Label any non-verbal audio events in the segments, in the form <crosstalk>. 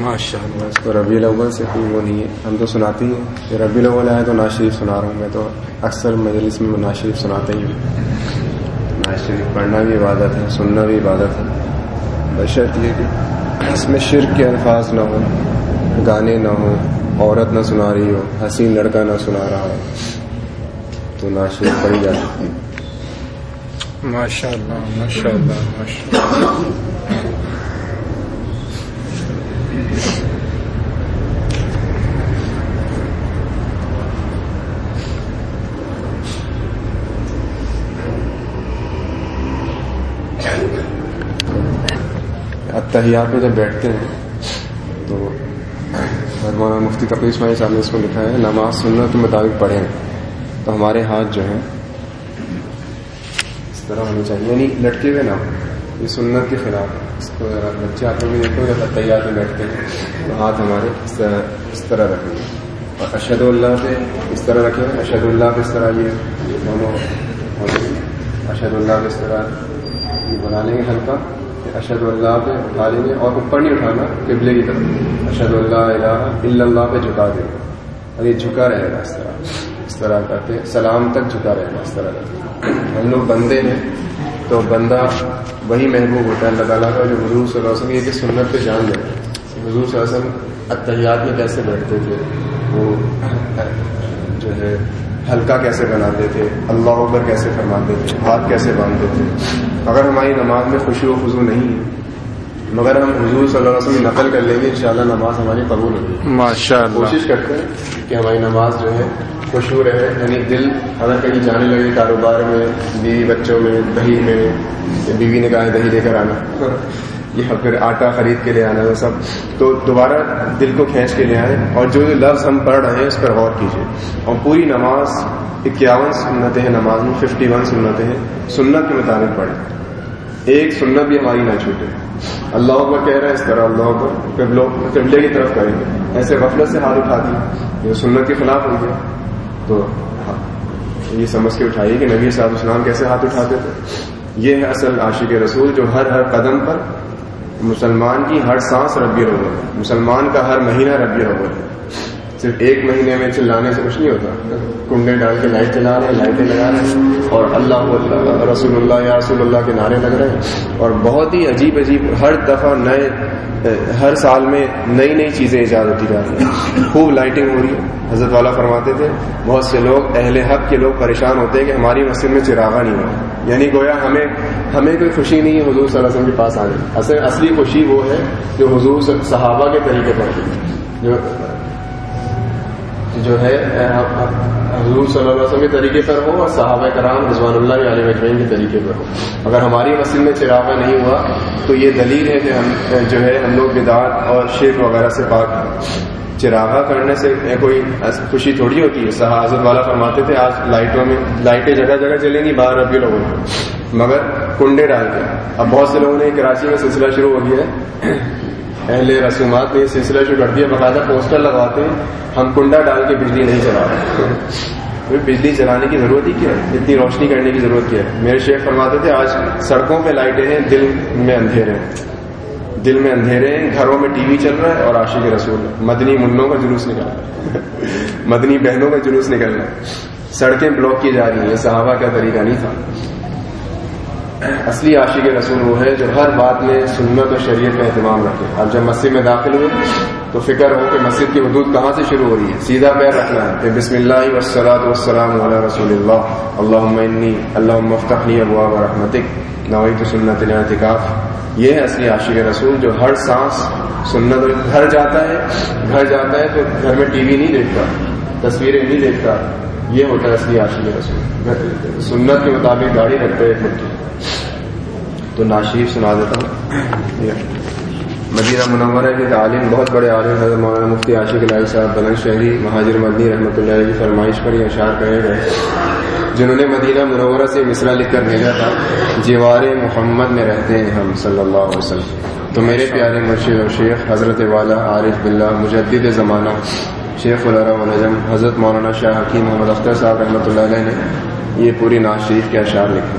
ماشاء اللہ اس کو ربیع الاول سے کوئی وہ نہیں ہے۔ ہم تو سناتے ہی ہیں کہ ربیع الاول آئے تو ناز شریف سنا رہا ہوں میں تو اکثر مجلس میں ناز شریف سناتا ہی ہوں ناز شریف پڑھنا بھی عبادت ہے سننا بھی عبادت ہے۔ بشرط یہ کہ اس میں شرک کے الفاظ نہ ہوں گانے نہ ہوں عورت نہ سنا رہی ہو حسین لڑکا نہ سنا رہا ہو تو ناز شریف پڑھی جا سکتی ماشاء اللہ ماشاء اللہ ماشاء اللہ اتحیات میں جب بیٹھتے ہیں تو مولانا مفتی تقریب اسماعیل صاحب نے اس کو لکھا ہے، نماز سننا کے مطابق پڑھیں۔ تو ہمارے ہاتھ جو ہیں، اس طرح ہونی چاہیے یعنی لٹکے ہوئے نہ ہوں۔ یہ سنت کے خلاف اس کو ذرا بچے آپ بھی دیکھو جب اتحیات میں بیٹھتے ہیں۔ تو ہاتھ ہمارے اس طرح اس طرح رکھیں گے۔ اور اشد اللہ پہ اس طرح رکھیں گے۔ اشد اللہ پہ اس طرح یہ دونوں اشد اللہ پہ اس طرح یہ بنا لیں گے ہلکا اشد اللہ پہ اٹھا لیں گے اور اوپر نہیں اٹھانا، قبلے کی طرف۔ اشد اللہ الہ الا اللہ پہ جھکا دیں گے۔ اور یہ جھکا رہے گا اس طرح۔ اس طرح کرتے سلام تک جھکا رہے گا اس طرح کرتے ہم لوگ بندے ہیں۔ تو بندہ وہی محبوب ہوتا ہے، اللہ تعالیٰ کا جو حضور صلی اللہ علیہ وسلم یہ کہ سنت پہ جان جائے۔ حضور صلی اللہ علیہ وسلم اتحیات میں کیسے بیٹھتے تھے؟ وہ جو ہے، ہلکا کیسے بناتے تھے؟ اللہ اکبر کیسے فرماتے تھے؟ ہاتھ کیسے باندھتے تھے؟ اگر ہماری نماز میں خوشی و خضو نہیں ہے مگر ہم حضور صلی اللہ علیہ وسلم نقل کر لیں گے انشاءاللہ نماز ہماری قبول ہوگی۔ ماشاء اللہ کوشش کرتے ہیں کہ ہماری نماز جو ہے خوشبو رہے یعنی دل اگر کہیں جانے لگے کاروبار میں بیوی بچوں میں دہی میں بیوی نے کہا ہے دہی لے کر آنا۔ یا پھر آٹا خرید کے لے آنا وہ سب۔ تو دوبارہ دل کو کھینچ کے لے آئیں اور جو لفظ ہم پڑھ رہے ہیں اس پر غور کیجیے اور پوری نماز اکیاون سنتیں ہیں نماز میں ففٹی ون سنتیں ہیں۔ سنت کے مطابق پڑھیں۔ ایک سنت بھی ہماری نہ چھوٹے۔ اللہ اکبر کہہ رہا ہے اس طرح اللہ اکبر قبلے کی طرف کریں گے ایسے غفلت سے ہاتھ اٹھا دی یہ سنت کے خلاف ہو گیا۔ تو یہ سمجھ کے اٹھائیے کہ نبی صاحب اسلام کیسے ہاتھ اٹھاتے تھے۔ یہ ہے اصل عاشق رسول جو ہر ہر قدم پر مسلمان کی ہر سانس ربی الاول ہے مسلمان کا ہر مہینہ ربی الاول ہے صرف ایک مہینے میں چلانے سے کچھ نہیں ہوتا۔ کنڈے ڈال کے لائٹ چلا رہے ہیں، لائٹیں لگا رہے ہیں۔ اور اللہ اللہ رسول اللہ یا رسول اللہ کے نعرے لگ رہے ہیں۔ اور بہت ہی عجیب عجیب ہر دفعہ نئے، ہر سال میں نئی نئی چیزیں ایجاد ہوتی جا رہی ہیں۔ خوب لائٹنگ ہو رہی ہے۔ حضرت والا فرماتے تھے، بہت سے لوگ، اہل حق کے لوگ پریشان ہوتے ہیں کہ ہماری مسجد میں چراغا نہیں ہوا یعنی گویا ہمیں ہمیں کوئی خوشی نہیں ہے حضور صلی اللہ علیہ وسلم کے پاس آنے اصل، اصلی خوشی وہ ہے جو حضور صحابہ کے طریقے پر جو جو ہے حضور صلی اللہ علیہ وسلم کے طریقے پر ہو اور صحابہ کرام رضوان اللہ علیہ مجمعین کے طریقے پر ہو۔ اگر ہماری مسجد میں چراغا نہیں ہوا، تو یہ دلیل ہے کہ ہم جو ہے، ہم لوگ بدعات اور شیخ وغیرہ سے پاک چراغا کرنے سے کوئی خوشی تھوڑی ہوتی ہے۔ حضرت والا فرماتے تھے، آج لائٹوں میں، لائٹیں جگہ جگہ چلیں گی، باہر ربی لوگوں کو مگر کنڈے ڈال کے۔ اب بہت سے لوگوں نے کراچی میں سلسلہ شروع ہو گیا ہے۔ اہل رسومات نے یہ سلسلہ شروع کر دیا باقاعدہ پوسٹر لگواتے ہیں، ہم کنڈا ڈال کے بجلی نہیں چلا رہے بجلی چلانے کی ضرورت ہی کیا ہے؟ اتنی روشنی کرنے کی ضرورت کیا ہے؟ میرے شیخ فرماتے تھے، آج سڑکوں پہ لائٹیں ہیں، دل میں اندھیرے ہیں۔ دل میں اندھیرے ہیں، گھروں میں ٹی وی چل رہا ہے اور عاشق رسول مدنی منوں کا جلوس نکل رہا ہے۔ <laughs> مدنی بہنوں کا جلوس نکل رہا ہے۔ سڑکیں بلاک کی جا رہی ہیں صحابہ کا طریقہ نہیں تھا۔ اصلی عاشق رسول وہ ہے جو ہر بات میں سنت و شریعت کا اہتمام رکھے۔ اب جب مسجد میں داخل ہوئے تو فکر ہو کہ مسجد کی حدود کہاں سے شروع ہو رہی ہے؟ سیدھا پیر رکھنا ہے کہ بسم اللہ وسلاۃ وسلام علیہ رسول اللہ۔ اللہ اللہ مفتخنی ابوا و رحمتک۔ نوعی سنت اعتکاف یہ ہے اصلی عاشق رسول جو ہر سانس سنت گھر جاتا ہے۔ گھر جاتا ہے تو گھر میں ٹی وی نہیں دیکھتا، تصویریں نہیں دیکھتا۔ یہ ہوتا ہے اصلی عاشق رسول سنت کے مطابق گاڑی رکھتے ہیں تو ناشیف سنا دیتا ہوں۔ مدینہ منورہ کے تعلیم بہت بڑے عالم حضرت مولانا مفتی عاشق الہی صاحب، بلند شہری مہاجر مدنی رحمۃ اللہ کی فرمائش پر یہ اشار کرے گئے جنہوں نے مدینہ منورہ سے مصرا لکھ کر بھیجا تھا جیوار محمد میں رہتے ہیں ہم صلی اللہ علیہ وسلم۔ تو میرے پیارے مرشد اور شیخ حضرت والا عارف بلّہ مجدد زمانہ شیخ الرا نجم حضرت مولانا شاہ حکیم محمد اختر صاحب رحمۃ اللہ علیہ نے یہ پوری ناز شریف کے اشعار لکھے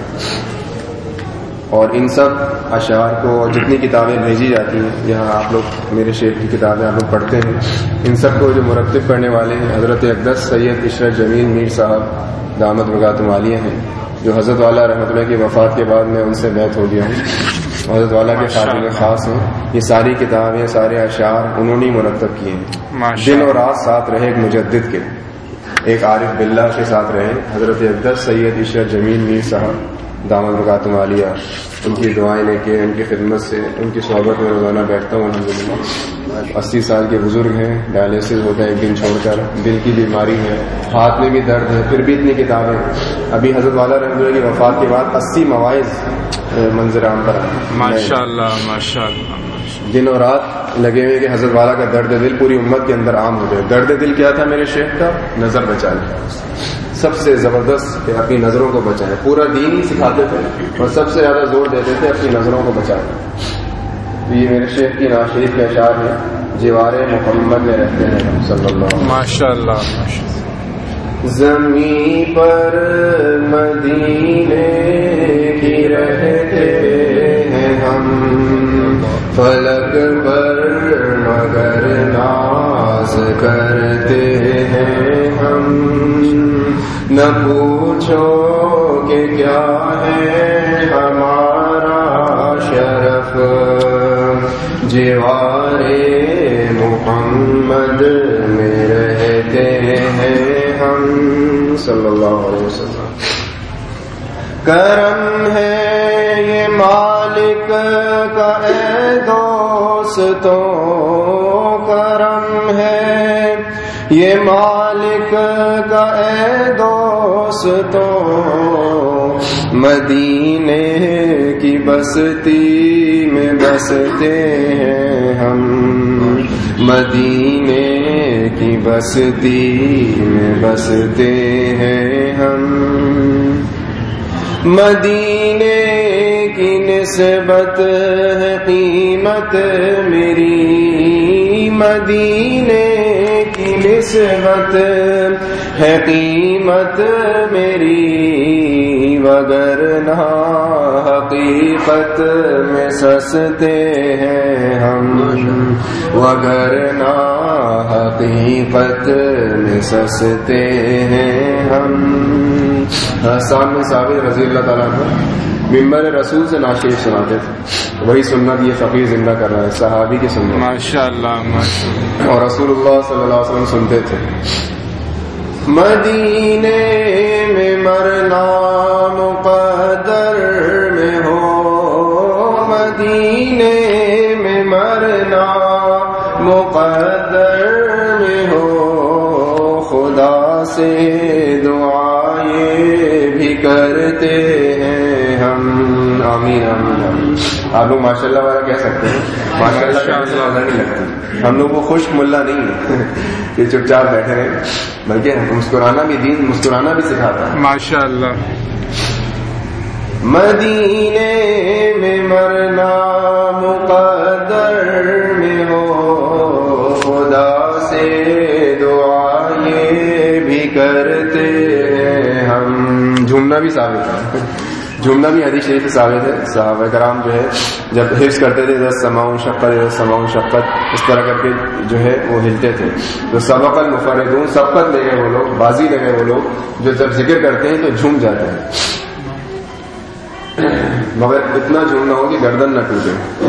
اور ان سب اشعار کو جتنی کتابیں بھیجی جاتی ہیں، یہاں آپ لوگ میرے شیخ کی کتابیں آپ لوگ پڑھتے ہیں۔ ان سب کو جو مرتب کرنے والے ہیں، حضرت اقدس سید عشرت جمیل میر صاحب دامت مغات مالیہ ہیں، جو حضرت والا رحمۃ اللہ کی وفات کے بعد میں ان سے بیت ہو گیا ہوں۔ حضرت والا کے خاتم خاص ہیں یہ ساری کتابیں سارے اشعار انہوں نے مرتب کیے ہیں۔ دن اور رات ساتھ رہے ایک مجدد کے۔ ایک عارف بلّہ کے ساتھ رہے۔ حضرت اقدس سید عشرت جمیل میر صاحب دامن رکاتم عالیہ ان کی دعائیں لے کے ان کی خدمت سے ان کی صحبت میں روزانہ بیٹھتا ہوں الحمد للہ اسی سال کے بزرگ ہیں ڈائلسس ہوتا ہے ایک دن چھوڑ کر دل کی بیماری ہے ہاتھ میں بھی درد ہے پھر بھی اتنی کتابیں۔ ابھی حضرت والا رحمد اللہ کی وفات کے بعد اسی مواعظ منظر عام پر۔ ماشاء اللہ ماشاء اللہ دن اور رات لگے ہوئے کہ حضرت والا کا درد دل پوری امت کے اندر عام ہو جائے۔ درد دل کیا تھا میرے شیخ کا؟ نظر بچا لیا سب سے زبردست کہ اپنی نظروں کو بچائیں پورا دین ہی سکھاتے تھے اور سب سے زیادہ زور دیتے تھے اپنی نظروں کو بچائیں تو یہ میرے شیخ کی ناشریف کے اشعار ہیں جیوار محمد میں رہتے ہیں صلی اللہ ماشاء اللہ زمین پر مدینے کی رہتے ہیں ہم۔ فلک پر مگر ناز کرتے ہیں ہم۔ نہ پوچھو کہ کیا ہے۔ جیوارے محمد میں رہتے ہیں ہم صلی اللہ علیہ وسلم۔ کرم ہے یہ مالک کا اے دوستوں کرم ہے یہ مالک کا اے دوستوں مدینے کی بستی میں بستے ہیں ہم۔ مدینے کی بستی میں بستے ہیں ہم۔ مدینے کی نسبت ہے قیمت میری۔ مدینے کی نسبت ہے قیمت میری وگر نہ حقیقت میں سستے ہیں ہم۔ وگر نہ حقیقت میں سستے ہیں ہم۔ میں صابر رضی اللہ تعالیٰ کو ممبر رسول سے ناشیف سناتے تھے۔ وہی سنت یہ فقیر زندہ کر رہا ہے صحابی کی سنت۔ ماشاء اللہ اور رسول اللہ صلی اللہ علیہ وسلم سنتے تھے۔ مدینے میں مرنا مقدر میں ہو۔ مدینے میں مرنا مقدر میں ہو۔ خدا سے دعائیں بھی کرتے آپ لوگ ماشاء اللہ والا کہہ سکتے ہیں۔ ماشاء اللہ سے مزہ نہیں لگتا۔ ہم لوگ وہ خشک ملا نہیں ہے کہ چپ چاپ بیٹھے رہے۔ بلکہ مسکرانا بھی دین مسکرانا بھی سکھاتا ہے ماشاء اللہ مدینے میں مرنا مقدر میں ہو۔ خدا سے دعائیں بھی کرتے ہیں۔ ہم جھومنا بھی ثابت ہے۔ جھومنا بھی حدیث شریف ثابت ہے، صحابہ کرام جو ہے، جب حفظ کرتے تھے سماؤں شقت ادھر سماؤں شقت، اس طرح کر کے جو ہے وہ ہلتے تھے۔ تو سبق المفردون، سبقت لے گئے وہ لوگ، بازی لے گئے وہ لوگ جو جب ذکر کرتے ہیں تو جھوم جاتے ہیں۔ مگر اتنا جھومنا ہو کہ گردن نہ ٹوٹے۔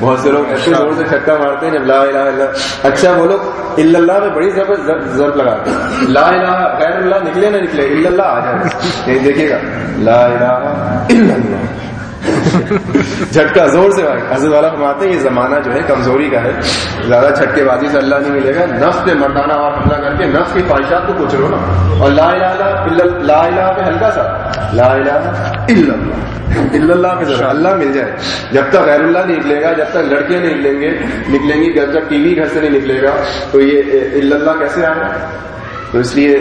بہت سے لوگ ایسے زور سے چھکا مارتے ہیں جب لا الہ الا اچھا وہ لوگ الا اللہ میں بڑی ضرورت لگاتے ہیں۔ لا الہ غیر اللہ نکلے نہ نکلے، اللہ آ جائے۔ نہیں دیکھیے گا۔ لا الہ الا اللہ۔ <laughs> جھٹکا زور سے حضرت والا فرماتے ہیں، یہ زمانہ جو ہے کمزوری کا ہے۔ زیادہ چھٹکے بازی سے اللہ نہیں ملے گا۔ نفس پہ مردانہ اور حملہ کر کے نفس کی خواہشات کو کچھ لو نا۔ اور لا الہ الا لا الہ پہ ہلکا سا۔ لا الہ الا اللہ اللہ پہ ذرا اللہ مل جائے۔ جب تک غیر اللہ نہیں نکلے گا، جب تک لڑکے نہیں نکلیں گے، نکلیں گی جب تک ٹی وی گھر سے نہیں نکلے گا۔ تو یہ اللہ کیسے آئے تو اس لیے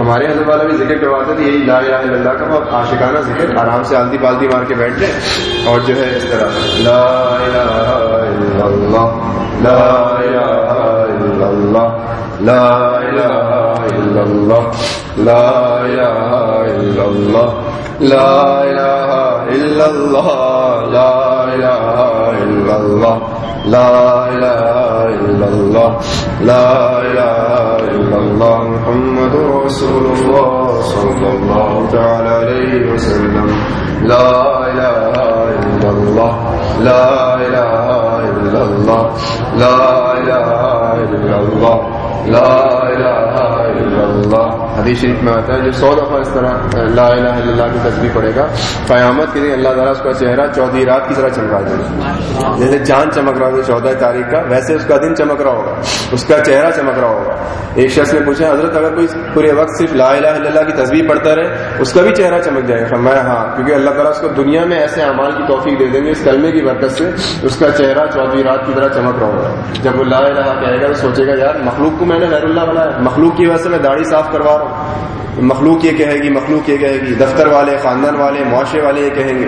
ہمارے حضرت والا بھی ذکر کرواتے تھے یہی لا الہ الا اللہ کا بہت عاشقانہ ذکر، آرام سے آلتی پالتی مار کے بیٹھ جائے اور جو ہے اس طرح۔ لا الہ الا اللہ، لا الہ الا اللہ، لا الہ إلا الله لا إله إلا الله لا إله إلا الله لا إله إلا الله لا إله إلا الله لا إله إلا الله محمد رسول الله صلى الله تعالى عليه وسلم. لا إله إلا الله. لا إله إلا الله. لا إله إلا الله. لا إله الا اللہ۔ حدیث شریف میں آتا ہے، جو سو دفعہ اس طرح لا الہ الا اللہ کی تصویر پڑے گا۔ قیامت کے دن اللہ تعالیٰ اس کا چہرہ چودہ رات کی طرح چمکا دے گا۔ جیسے چاند چمک رہا ہوگا چودہ تاریخ کا، ویسے اس کا دن چمک رہا ہوگا۔ اس کا چہرہ چمک رہا ہوگا۔ ایک شخص نے پوچھا، حضرت اگر کوئی پورے وقت صرف لا الہ الا اللہ کی تصویر پڑھتا رہے، اس کا بھی چہرہ چمک جائے گا۔ میں ہاں کیونکہ اللہ تعالیٰ اس کو دنیا میں ایسے اعمال کی توفیق دے دیں گے، اس کلمے کی برکت سے اس کا چہرہ چودہ رات کی طرح چمک رہا ہوگا۔ جب وہ لا الہ کہے گا تو سوچے گا، یار، مخلوق کو میں نے غیر اللہ بنایا، مخلوق کی وجہ سے میں داڑھی صاف کروا رہا ہوں۔ مخلوق یہ کہے گی مخلوق یہ کہے گی دفتر والے خاندان والے معاشرے والے یہ کہیں گے۔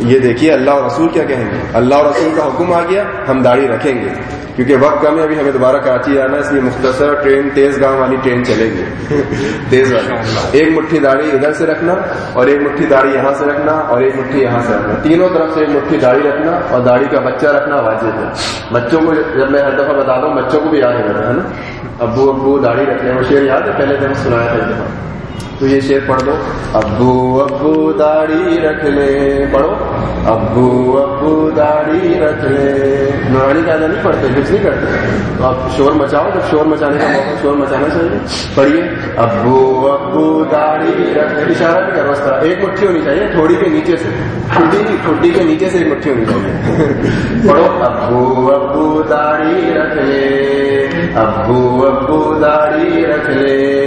یہ دیکھیے اللہ اور رسول کیا کہیں گے۔ اللہ اور رسول کا حکم آ گیا ہم داڑھی رکھیں گے۔ کیونکہ وقت کم ہے ابھی ہمیں دوبارہ کراچی آنا اس لیے مختصر ٹرین تیز گاؤں والی ٹرین چلے گی۔ <laughs> تیز والی۔ ایک مٹھی داڑھی ادھر سے رکھنا اور ایک مٹھی داڑھی یہاں سے رکھنا اور ایک مٹھی یہاں سے رکھنا۔ تینوں طرف سے ایک مٹھی داڑھی رکھنا اور داڑھی کا بچہ رکھنا واجب ہے۔ بچوں کو جب میں ہر دفعہ بتا دوں بچوں کو بھی یاد ہے نا؟ ابو ابو داڑھی رکھنے وہ شعر یاد ہے؟ پہلے دن سنایا تھا دفعہ تو یہ شعر پڑھ دو ابو ابو داڑھی رکھ لے پڑھو۔ ابو ابو داڑھی رکھ لے نورانی کا نہیں پڑھتے، کچھ نہیں کرتے۔ تو آپ شور مچاؤ، جب شور مچانے کا موقع، شور مچانا چاہیے۔ پڑھیے۔ ابو ابو داڑھی رکھ لے اشارہ بھی کرو، اس طرح۔ ایک مٹھی ہونی چاہیے، تھوڑی کے نیچے سے۔ ٹھنڈی ٹھنڈی کے نیچے سے ایک مٹھی ہونی چاہیے۔ پڑھو۔ ابو ابو داڑھی رکھ لے ابو ابو داڑھی رکھ لے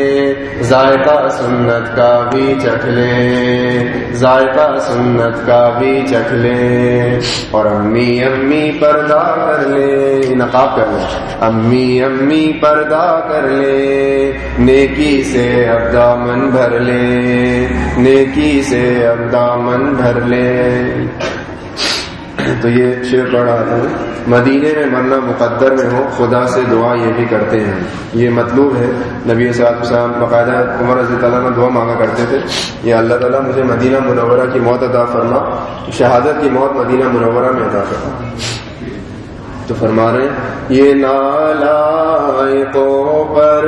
ذائقہ سنت کا بھی چکھ لے ذائقہ سنت کا بھی چکھ رکھ لے اور امی امی پردہ کر لے، نقاب کر لیں امی امی پردہ کر لے، نیکی سے اب دامن بھر لے، نیکی سے اب دامن بھر لے۔ تو یہ شعر پڑھ رہا تھا۔ مدینے میں مرنا مقدر میں ہو، خدا سے دعا یہ بھی کرتے ہیں۔ یہ مطلوب ہے۔ نبی صاحب السلام باقاعدہ عمر رضی تعالیٰ نے دعا مانگا کرتے تھے۔ یہ اللہ تعالیٰ مجھے مدینہ منورہ کی موت عطا فرما، شہادت کی موت مدینہ منورہ میں عطا فرما۔ تو فرما رہے ہیں، یہ نالا پر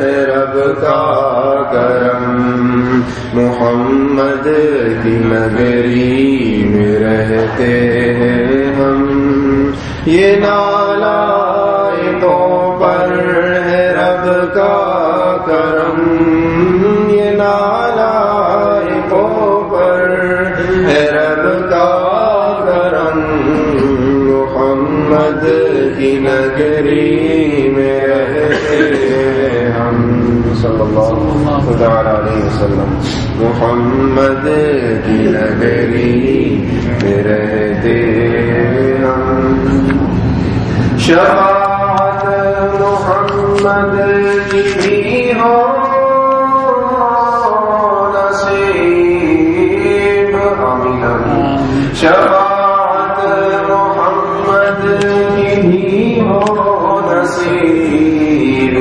ہے رب کا کرم۔ محمد کی نگری میں رہتے ہیں ہم۔ یہ نالا پر ہے رب کا کرم۔ یہ نالا پر ہے رب کا کرم۔ محمد کی نگری میں صلى الله عليه وسلم. محمد دي نبري مره دي شفاعة محمد دي محمد به نصيب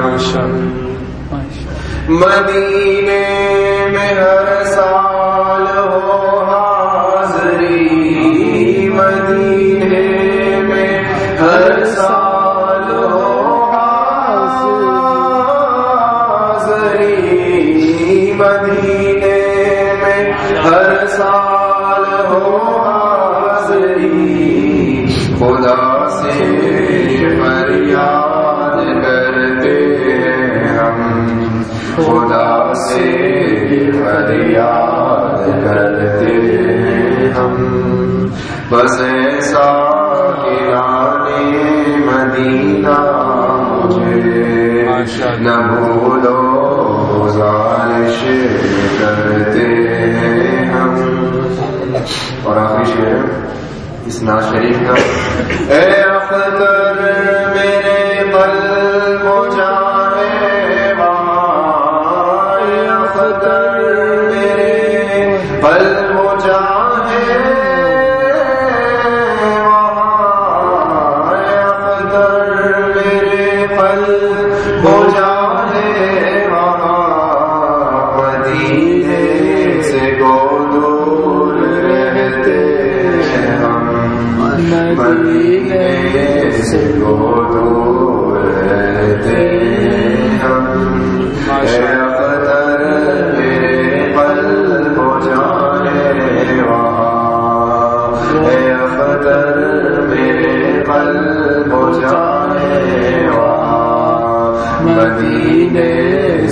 ہم مدینے میں ہر سال نہ بھولو گزارش کرتے ہم۔ اور آخری شعر اس نا شریف کا۔ اے اختر میرے قلب و جانے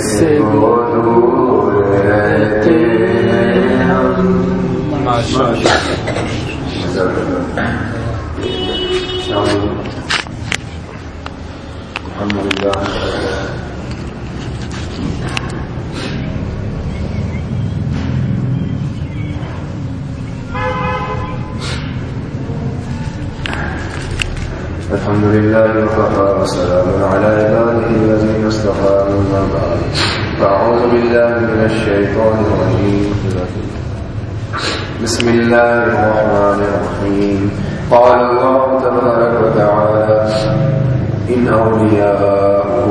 سے دور رہتے ہم اے الحمد لله. الحمد لله وكفى وسلام على عباده الذين اصطفى مما بعد. فأعوذ بالله من الشيطان الرجيم. بسم الله الرحمن الرحيم. قال الله تبارك وتعالى إن أولياءه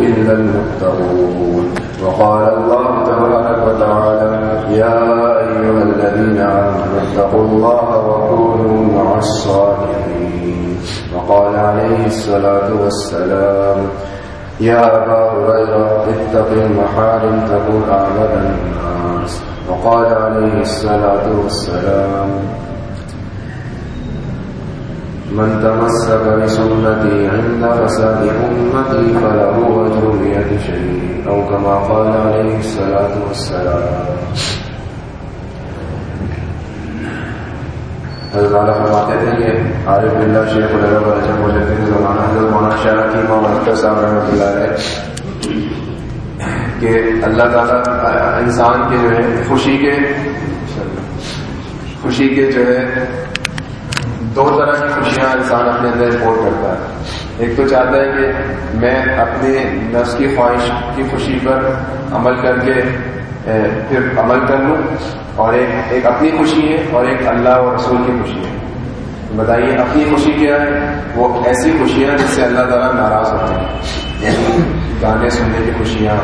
إلا المتقون. وقال الله تبارك وتعالى يا أيها الذين آمنوا اتقوا الله وكونوا مع الصالحين وقال عليه الصلاة والسلام يا أبا هريرة اتق المحارم تكون أعبد الناس. وقال عليه الصلاة والسلام من تمسك بسنتي عند فساد أمتي فله أجر مئة شهيد أو كما قال عليه الصلاة والسلام. حضرت والا فرماتے تھے کہ عارف بلّہ شیخ الرب الجم مجدد زمانہ حضرت مولانا شاہ کی مولانا صاحب رحمۃ اللہ علیہ کہ اللہ تعالیٰ انسان کے جو ہے، خوشی کے خوشی کے جو ہے دو طرح کی خوشیاں انسان اپنے اندر رپورٹ کرتا ہے۔ ایک تو چاہتا ہے کہ میں اپنے نفس کی خواہش کی خوشی پر عمل کر کے پھر عمل کر لوں۔ اور ایک ایک اپنی خوشی ہے اور ایک اللہ اور رسول کی خوشی ہے۔ بتائیے، اپنی خوشی کیا ہے؟ وہ ایسی خوشیاں جس سے اللہ تعالیٰ ناراض ہوتے ہیں۔ یعنی گانے سننے کی خوشیاں،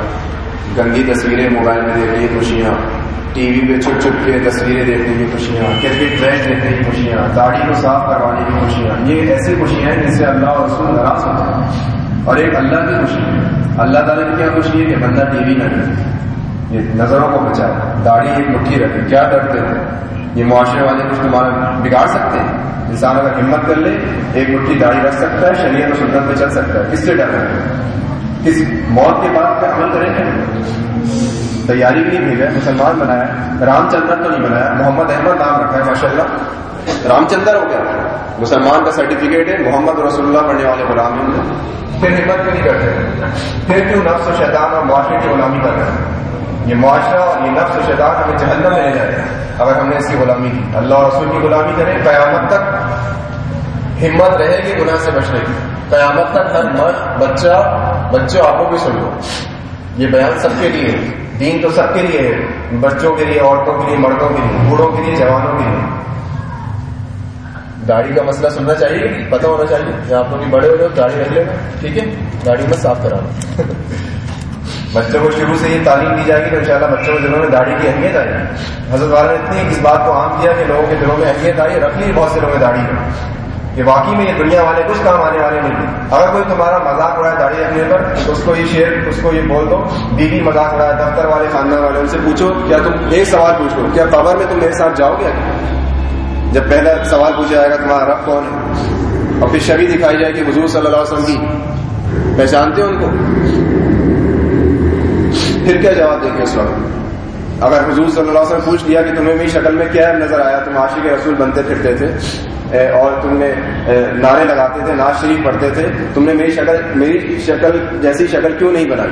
گندی تصویریں موبائل میں دیکھنے کی خوشیاں۔ ٹی وی پہ چھپ چھپ کے تصویریں دیکھنے کی خوشیاں کرکٹ میچ دیکھنے کی خوشیاں، داڑھی کو صاف کروانے کی خوشیاں، یہ ایسی خوشیاں ہیں جس سے اللہ اور رسول ناراض ہوتے ہیں۔ اور ایک اللہ کی خوشی ہے اللہ تعالیٰ کی کیا خوشی ہے کہ بندہ ٹی وی نہ دیکھے؟ یہ نظروں کو بچائے، داڑھی ایک مٹھی رکھے، کیا ڈرتے ہیں؟ یہ معاشرے والے کچھ تمہارا بگاڑ سکتے ہیں؟ انسان اگر ہمت کر لے، ایک مٹھی داڑھی رکھ سکتا ہے، شریعت و سنت پہ چل سکتا ہے۔ کس سے ڈر رہے ہیں؟ کس موت کے بعد پہ عمل کریں گے؟ تیاری بھی نہیں بھیجا ہے مسلمان بنایا رام چندر تو نہیں بنایا، محمد احمد نام رکھا ہے ماشاء اللہ رام چندر ہو گیا، مسلمان کا سرٹیفکیٹ ہے، محمد رسول اللہ پڑھنے والے غلام پھر ہمت کیوں نہیں کرتے؟ پھر کیوں نفس و شیطان اور معاشرے کی غلامی کر رہے ہیں؟ یہ معاشرہ اور یہ نفس و شیطان ہمیں جہنم میں لے جائے۔ اگر ہم نے اس کی غلامی کی، اللہ رسول کی غلامی کریں، قیامت تک ہمت رہے گی گناہ سے بچنے کی۔ قیامت تک ہر مرد، بچہ بچوں آپ کو بھی سن لو یہ بیان سب کے لیے دین تو سب کے لیے ہے، بچوں کے لیے، عورتوں کے لیے، مردوں کے لیے، بوڑھوں کے لیے، جوانوں کے لیے۔ داڑھی کا مسئلہ سننا چاہیے، پتہ ہونا چاہیے کہ آپ لوگ بڑے ہو رہے ہو داڑھی رکھ لینا، ٹھیک ہے؟ داڑھی میں صاف کرانا <laughs> بچوں کو شروع سے یہ تعلیم دی جائے گی تو انشاءاللہ بچوں کے دلوں میں داڑھی کی اہمیت آئے گی۔ حضرت والا نے اتنی اس بات کو عام کیا کہ لوگوں کے دلوں میں اہمیت آئی، رکھ لی بہت سے لوگوں نے داڑھی کہ واقعی میں یہ دنیا والے کچھ کام آنے والے نہیں اگر کوئی تمہارا مذاق اڑائے داڑھی رکھنے پر اس کو یہ شیئر اس کو یہ بول دو، بیوی مذاق اڑائے دفتر والے خاندان والے ان سے پوچھو کیا تم ایک سوال پوچھ کیا قبر میں تم میرے ساتھ جاؤ گے؟ جب پہلا سوال پوچھا جائے گا تمہارا رب کون ہے؟ اور پھر شبی دکھائی جائے گی حضور صلی اللہ علیہ وسلم کی۔ پہچانتے ہو ان کو؟ پھر کیا جواب دیں گے اس وقت؟ اگر حضور صلی اللہ علیہ وسلم پوچھ لیا کہ تمہیں میری شکل میں کیا نظر آیا، تم عاشق رسول بنتے پھرتے تھے؟ اور تم نے نعرے لگاتے تھے ناز شریف پڑھتے تھے۔ تم نے میری شکل میری شکل جیسی شکل کیوں نہیں بنائی؟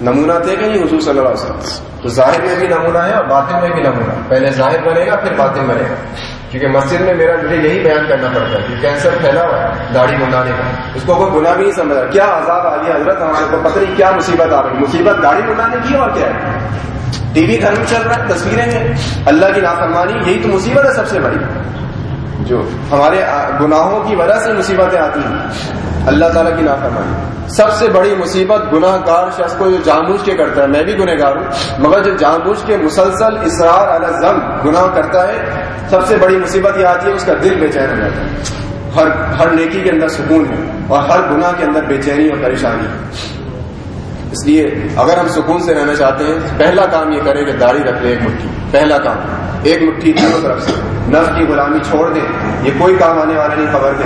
نمونہ تھے کہ نہیں حضور صلی اللہ علیہ وسلم؟ تو ظاہر میں بھی نمونہ ہے اور باطن میں بھی نمونہ۔ پہلے ظاہر بنے گا، پھر باطن بنے گا۔ کیونکہ مسجد میں میرا مجھے یہی بیان کرنا پڑتا ہے کہ کینسر پھیلا ہوا ہے، داڑھی منڈانے کا۔ اس کو کوئی گناہ بھی نہیں سمجھ رہا کیا عذاب آ گیا حضرت؟ ہمارے کو پتہ نہیں کیا مصیبت آ رہی مصیبت داڑھی منڈانے کی اور کیا ہے؟ ٹی وی گھر میں چل رہا ہے، تصویریں ہیں۔ اللہ کی نافرمانی، یہی تو مصیبت ہے سب سے بڑی۔ جو ہمارے گناہوں کی وجہ سے مصیبتیں آتی ہیں۔ اللہ تعالیٰ کی نافرمانی۔ سب سے بڑی مصیبت گناہ گار شخص کو جو جان بوجھ کے کرتا ہے، میں بھی گنہ گار ہوں، مگر جو جان بوجھ کے مسلسل اسرار الزم گناہ کرتا ہے، سب سے بڑی مصیبت یہ آتی ہے، اس کا دل بے چین ہو جاتا ہے۔ ہر ہر نیکی کے اندر سکون ہے اور ہر گناہ کے اندر بے چینی اور پریشانی ہے۔ اس لیے اگر ہم سکون سے رہنا چاہتے ہیں، پہلا کام یہ کریں کہ داڑھی رکھ لیں ایک مٹھی۔ پہلا کام۔ ایک مٹھی دونوں طرف سے نفس کی غلامی چھوڑ دیں۔ یہ کوئی کام آنے والا نہیں، خبر کے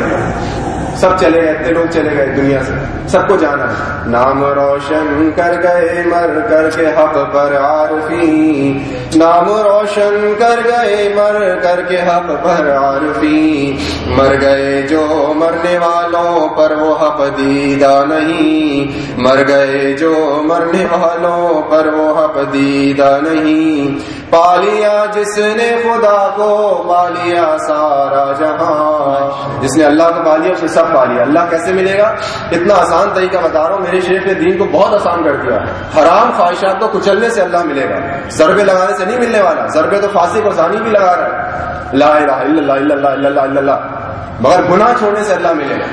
سب چلے گئے، اتنے لوگ چلے گئے دنیا سے۔ سب کو جانا ہے۔ نام روشن کر گئے، مر کر کے حق پر عارفی۔ نام روشن کر گئے، مر کر کے حق پر عارفی۔ مر گئے جو مرنے والوں پر وہ حق دیدہ نہیں۔ مر گئے جو مرنے والوں پر وہ حق دیدہ نہیں۔ پالیا جس نے خدا کو، پالیا سارا جہاں۔ جس نے اللہ کو پالیا، اسے سب پالیا اللہ کیسے ملے گا؟ اتنا آسان طریقہ بتا رہا ہوں۔ میرے شیخ نے دین کو بہت آسان کر دیا حرام خواہشات کو کچلنے سے اللہ ملے گا۔ ضربے لگانے سے نہیں ملنے والا۔ ضربے تو فاسی کو ثانی بھی لگا رہا ہے۔ لا الہ الا اللہ الا اللہ الا اللہ الا اللہ۔ مگر گناہ چھوڑنے سے اللہ ملے گا۔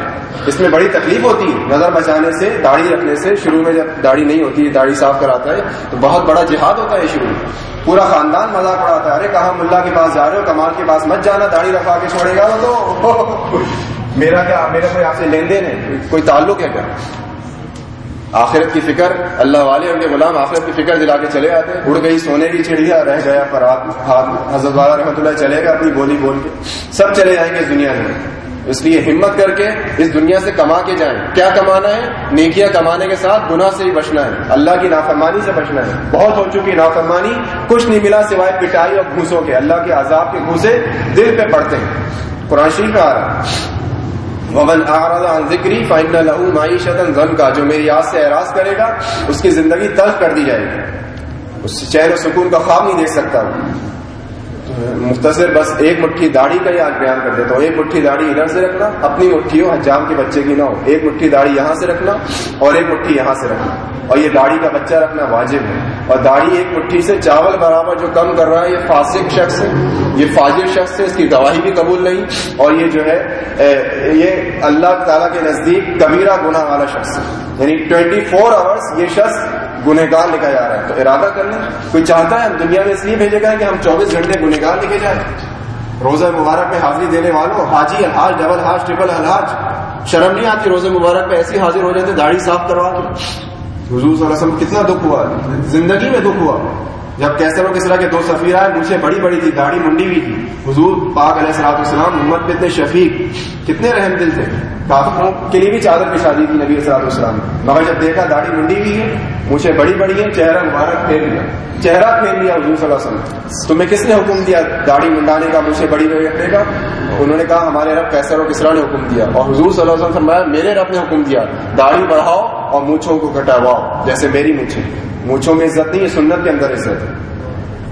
اس میں بڑی تکلیف ہوتی ہے۔ نظر بچانے سے، داڑھی رکھنے سے، شروع میں جب داڑھی نہیں ہوتی، داڑھی صاف کراتا ہے، تو بہت بڑا جہاد ہوتا ہے شروع میں۔ پورا خاندان مزاق اڑاتا ہے۔ ارے کہا ملا کے پاس جا رہے ہو؟ کمال کے پاس مت جانا، داڑھی رکھا کے چھوڑے گا تو۔ میرا کیا میرا کوئی آپ سے لین دین ہے؟ کوئی تعلق ہے کیا؟ آخرت کی فکر اللہ والے ان کے غلام آخرت کی فکر دلا کے چلے آتے اڑ گئی سونے کی چڑیا، رہ گیا پر حضرت والا رحمۃ اللہ چلے گا اپنی بولی بول کے۔ سب چلے جائیں گے اس دنیا میں۔ اس لیے ہمت کر کے اس دنیا سے کما کے جائیں۔ کیا کمانا ہے؟ نیکیاں کمانے کے ساتھ گناہ سے ہی بچنا ہے۔ اللہ کی نافرمانی سے بچنا ہے۔ بہت ہو چکی نافرمانی۔ کچھ نہیں ملا سوائے پٹائی اور گھوسوں کے۔ اللہ کے عذاب کے گھوسے دل پہ پڑتے ہیں۔ قرآن شریف آ رہا ومن اعرض عن ذکری فإن له معیشتا غن کا، جو میری یاد سے اعراض کرے گا، اس کی زندگی تلخ کر دی جائے گی۔ اس چہر و سکون کا خواب نہیں دیکھ سکتا۔ مختصر بس ایک مٹھی داڑھی کا ہی آج بیان کر دیتا ہوں۔ ایک مٹھی داڑھی ادھر سے رکھنا، اپنی مٹھی ہو، حجام کے بچے کی نہ ہو۔ ایک مٹھی داڑھی یہاں سے رکھنا اور ایک مٹھی یہاں سے رکھنا۔ اور یہ داڑھی کا بچہ رکھنا واجب ہے۔ اور داڑھی ایک مٹھی سے چاول برابر جو کم کر رہا ہے، یہ فاسق شخص ہے۔ یہ فاجر شخص ہے، اس کی گواہی بھی قبول نہیں۔ اور یہ جو ہے یہ اللہ تعالیٰ کے نزدیک کبیرہ گناہ والا شخص ہے۔ یعنی ٹوینٹی فور آورس یہ شخص گنہگار لکھا جا رہا ہے۔ تو ارادہ کر لیں۔ کوئی چاہتا ہے ہم دنیا میں اس لیے بھیجے گا کہ ہم چوبیس گھنٹے گنہگار لکھے جائیں۔ روزہ مبارک میں حاضری دینے والوں حاجی الحاظ ڈبل حاج، ٹریپل الحاظ شرم نہیں آتی روزہ مبارک میں ایسی حاضر ہو جاتے داڑھی صاف کروا کے۔ حضور صلی اللہ علیہ وسلم کتنا دکھ ہوا۔ زندگی میں دکھ ہوا۔ جب کیسے وہ کس طرح کے دو سفیر آئے، مجھے بڑی بڑی تھی، داڑھی منڈی بھی تھی۔ حضور پاک علیہ السلام السلام محمد کتنے شفیق، کتنے رحم دل تھے۔ کافروں کے لیے بھی چادر کی شادی تھی نبی صلاح السلام مگر جب دیکھا داڑھی منڈی بھی ہے مجھے بڑی بڑی ہے، چہرہ مبارک پھیر لیا۔ چہرہ پھیر لیا حضور صلی اللہ علیہ وسلم۔ تمہیں کس نے حکم دیا داڑھی منڈانے کا، مجھے بڑی بڑی رکھنے کا؟ انہوں نے کہا، ہمارے رب کیسر و کسرا نے حکم دیا۔ اور حضور صلی اللہ علیہ وسلم فرمایا، میرے رب نے حکم دیا، داڑھی بڑھاؤ اور مونچھوں کو کٹواؤ جیسے میری مونچھیں۔ مونچھوں میں عزت نہیں ہے، سنت کے اندر عزت۔ ہے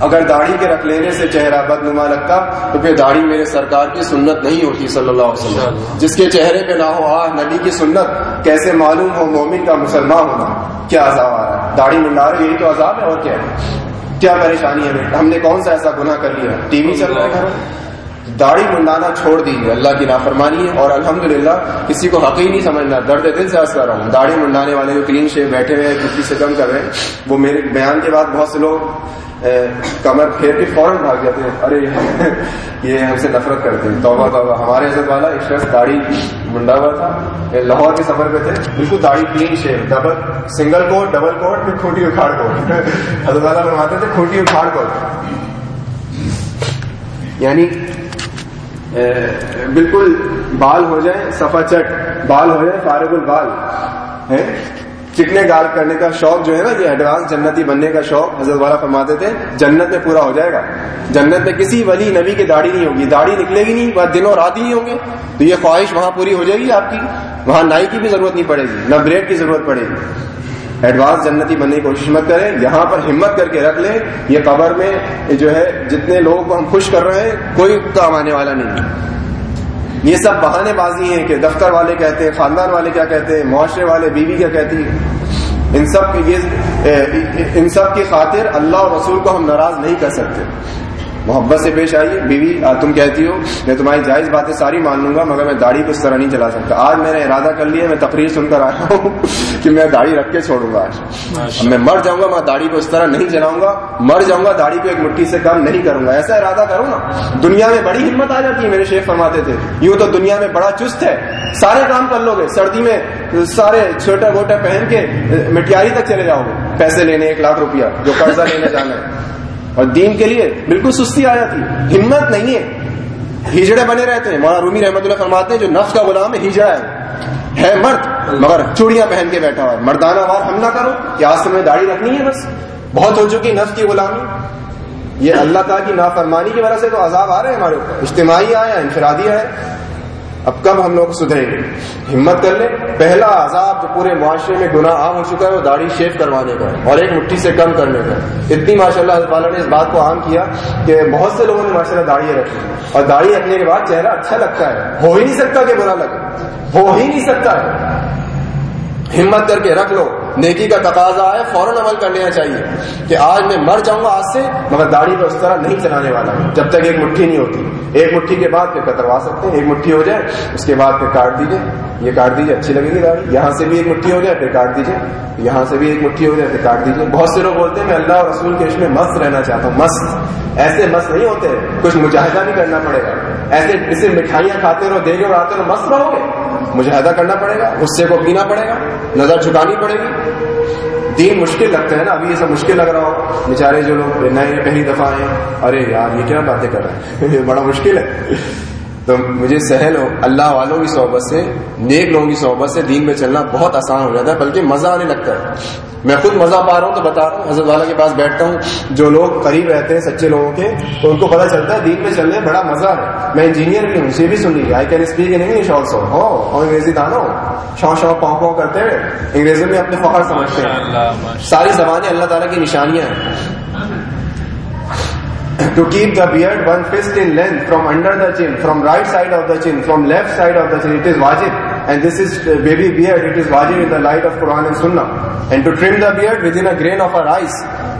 اگر داڑھی کے رکھ لینے سے چہرہ بد نما لگتا تو پھر داڑھی میرے سرکار کی سنت نہیں ہوتی صلی اللہ علیہ وسلم۔ جس کے چہرے پہ نہ ہو آ نبی کی سنت کیسے معلوم ہو مومن کا مسلمان ہونا؟ کیا عذاب آ رہا ہے؟ داڑھی منڈا رہے یہی تو عذاب ہے اور کیا ہے؟ کیا پریشانی ہے؟ ہم نے کون سا ایسا گناہ کر لیا؟ ٹی وی چل رہا ہے داڑھی منڈانا چھوڑ دیجیے اللہ کی نافرمانی ہے اور الحمدللہ کسی کو حق ہی نہیں سمجھنا۔ درد دل سے عرض کر رہا ہوں۔ داڑھی منڈانے والے جو کلین شیپ بیٹھے ہوئے کسی سے کم کر رہے ہیں وہ میرے بیان کے بعد بہت سے لوگ کمر پھیر کے فوراً بھاگ جاتے ہیں ارے، یہ ہم سے نفرت کرتے ہیں۔ توبہ توبہ۔ ہمارے حضرت والا ایک شخص داڑھی منڈا ہوا تھا۔ لاہور کے سفر پہ تھے۔ بالکل داڑھی clean shape. Double, single coat, double coat, پھر کھوٹی اکھاڑ کوٹ۔ حضرت والا بنواتے تھے، کھوٹی اکھاڑ کوٹ۔ یعنی بالکل بال ہو جائے سفا چٹ، بال ہو جائے، فارغ البال۔ چکنے گال کرنے کا شوق جو ہے نا، یہ ایڈوانس جنتی بننے کا شوق حضرت والا فرماتے تھے، جنت میں پورا ہو جائے گا۔ جنت میں کسی ولی نبی کی داڑھی نہیں ہوگی، داڑھی نکلے گی نہیں دن اور رات ہی نہیں ہوں گے۔ تو یہ خواہش وہاں پوری ہو جائے گی آپ کی، وہاں نائی کی بھی ضرورت نہیں پڑے گی، نہ بریڈ کی ضرورت پڑے گی۔ ایڈوانس جنتی بننے کی کوشش مت کریں، یہاں پر ہمت کر کے رکھ لیں۔ یہ قبر میں جو ہے، جتنے لوگوں کو ہم خوش کر رہے ہیں، کوئی کام آنے والا نہیں۔ یہ سب بہانے بازی ہیں کہ دفتر والے کہتے ہیں، خاندان والے کیا کہتے ہیں، معاشرے والے، بیوی کیا کہتی ہے ان سب کی یہ ان سب کی خاطر اللہ اور رسول کو ہم ناراض نہیں کر سکتے۔ محبت سے پیش آئیے بیوی تم کہتی ہو میں تمہاری جائز باتیں ساری مان لوں گا مگر میں داڑھی کو اس طرح نہیں چلا سکتا۔ آج میں نے ارادہ کر لیا میں تقریر سن کر آیا ہوں <laughs> کہ میں داڑھی رکھ کے چھوڑوں گا۔ آج میں مر جاؤں گا میں داڑھی کو اس طرح نہیں چلاؤں گا مر جاؤں گا داڑھی کو ایک مٹھی سے کم نہیں کروں گا۔ ایسا ارادہ کروں نا دنیا میں بڑی ہمت آ جاتی ہے میرے شیخ فرماتے تھے۔ یوں تو دنیا میں بڑا چست ہے سارے کام کر لو گے سردی میں سارے چھوٹا موٹا پہن کے مٹیاری تک چلے جاؤ گے۔ پیسے لینے ایک لاکھ روپیہ جو قرضہ لینے جانا ہے۔ اور دین کے لیے بالکل سستی آ جاتی۔ ہمت نہیں ہے۔ ہجڑے بنے رہتے ہیں۔ مولانا رومی رحمت اللہ فرماتے ہیں، جو نفس کا غلام ہے، ہجڑا ہے۔ ہے مرد، مگر چوڑیاں پہن کے بیٹھا ہوا ہے۔ مردانہ وار ہم نہ کرو، کہ آج میں داڑھی رکھنی ہے بس۔ بہت ہو چکی نفس کی غلامی۔ یہ اللہ تعالیٰ کی نافرمانی کی وجہ سے تو عذاب آ رہے ہیں ہمارے اوپر۔ اجتماعی آیا، انفرادی آئے اب کب ہم لوگ سدھریں؟ گے ہمت کر لیں۔ پہلا عذاب جو پورے معاشرے میں گناہ عام ہو چکا ہے، وہ داڑھی شیو کروانے کا اور ایک مٹھی سے کم کرنے کا اتنی ماشاء اللہ تعالیٰ نے اس بات کو عام کیا کہ بہت سے لوگوں نے ماشاء اللہ داڑھی رکھی اور داڑھی رکھنے کے بعد چہرہ اچھا لگتا ہے۔ ہو ہی نہیں سکتا کہ برا لگے۔ ہو ہی نہیں سکتا ہے۔ ہمت کر کے رکھ لو۔ نیکی کا تقاضا ہے، فوراً عمل کر لینا چاہیے۔ کہ آج میں مر جاؤں گا آج سے، مگر داڑھی کو اس طرح نہیں چلانے والا۔ جب تک ایک مٹھی نہیں ہوتی۔ ایک مٹھی کے بعد پھر کتروا سکتے ہیں۔ ایک مٹھی ہو جائے، اس کے بعد پھر کاٹ دیجیے یہ کاٹ دیجیے اچھی لگے گی داڑھی۔ یہاں سے بھی ایک مٹھی ہو جائے، پھر کاٹ دیجیے یہاں سے بھی ایک مٹھی ہو جائے، پھر کاٹ دیجیے بہت سے لوگ بولتے ہیں، میں اللہ اور رسول کے اس میں مست رہنا چاہتا ہوں۔ مست، ایسے مست نہیں ہوتے۔ کچھ مجاہدہ نہیں کرنا پڑے گا۔ ایسے اسے مٹھائیاں کھاتے رہو، دے رہے آتے رہو، مست رہو گے۔ مجاہدہ کرنا پڑے گا، غصے کو پینا پڑے گا، نظر جھکانی پڑے گی۔ دین مشکل لگتا ہے نا، ابھی یہ سب مشکل لگ رہا ہو۔ بیچارے جو لوگ نئے پہلی دفعہ آئے ارے یار، یہ کیا باتیں کر رہے ہیں؟ <laughs> بڑا مشکل ہے۔ تو مجھے سہل ہو اللہ والوں کی صحبت سے نیک لوگوں کی صحبت سے دین میں چلنا بہت آسان ہو جاتا ہے بلکہ مزہ آنے لگتا ہے۔ میں خود مزہ پا رہا ہوں تو بتا رہا ہوں حضرت والا کے پاس بیٹھتا ہوں جو لوگ قریب رہتے ہیں سچے لوگوں کے تو ان کو پتا چلتا ہے دین میں چلنے بڑا مزہ ہے۔ میں انجینئر بھی ہوں اسے بھی سن لیجیے۔ I can speak in English also ہو اور انگریزی دانو شو شو پاؤں پاؤں کرتے ہوئے انگریزی میں اپنے فخر سمجھتے ہیں۔ ساری زبانیں اللہ تعالیٰ کی نشانیاں ہیں۔ to keep the beard one fist in length from under the chin, from right side of the chin, from left side of the chin. It is wajib. And this is uh, baby beard, it is wajib in the light of Quran and Sunnah. And to trim the beard within a grain of a rice.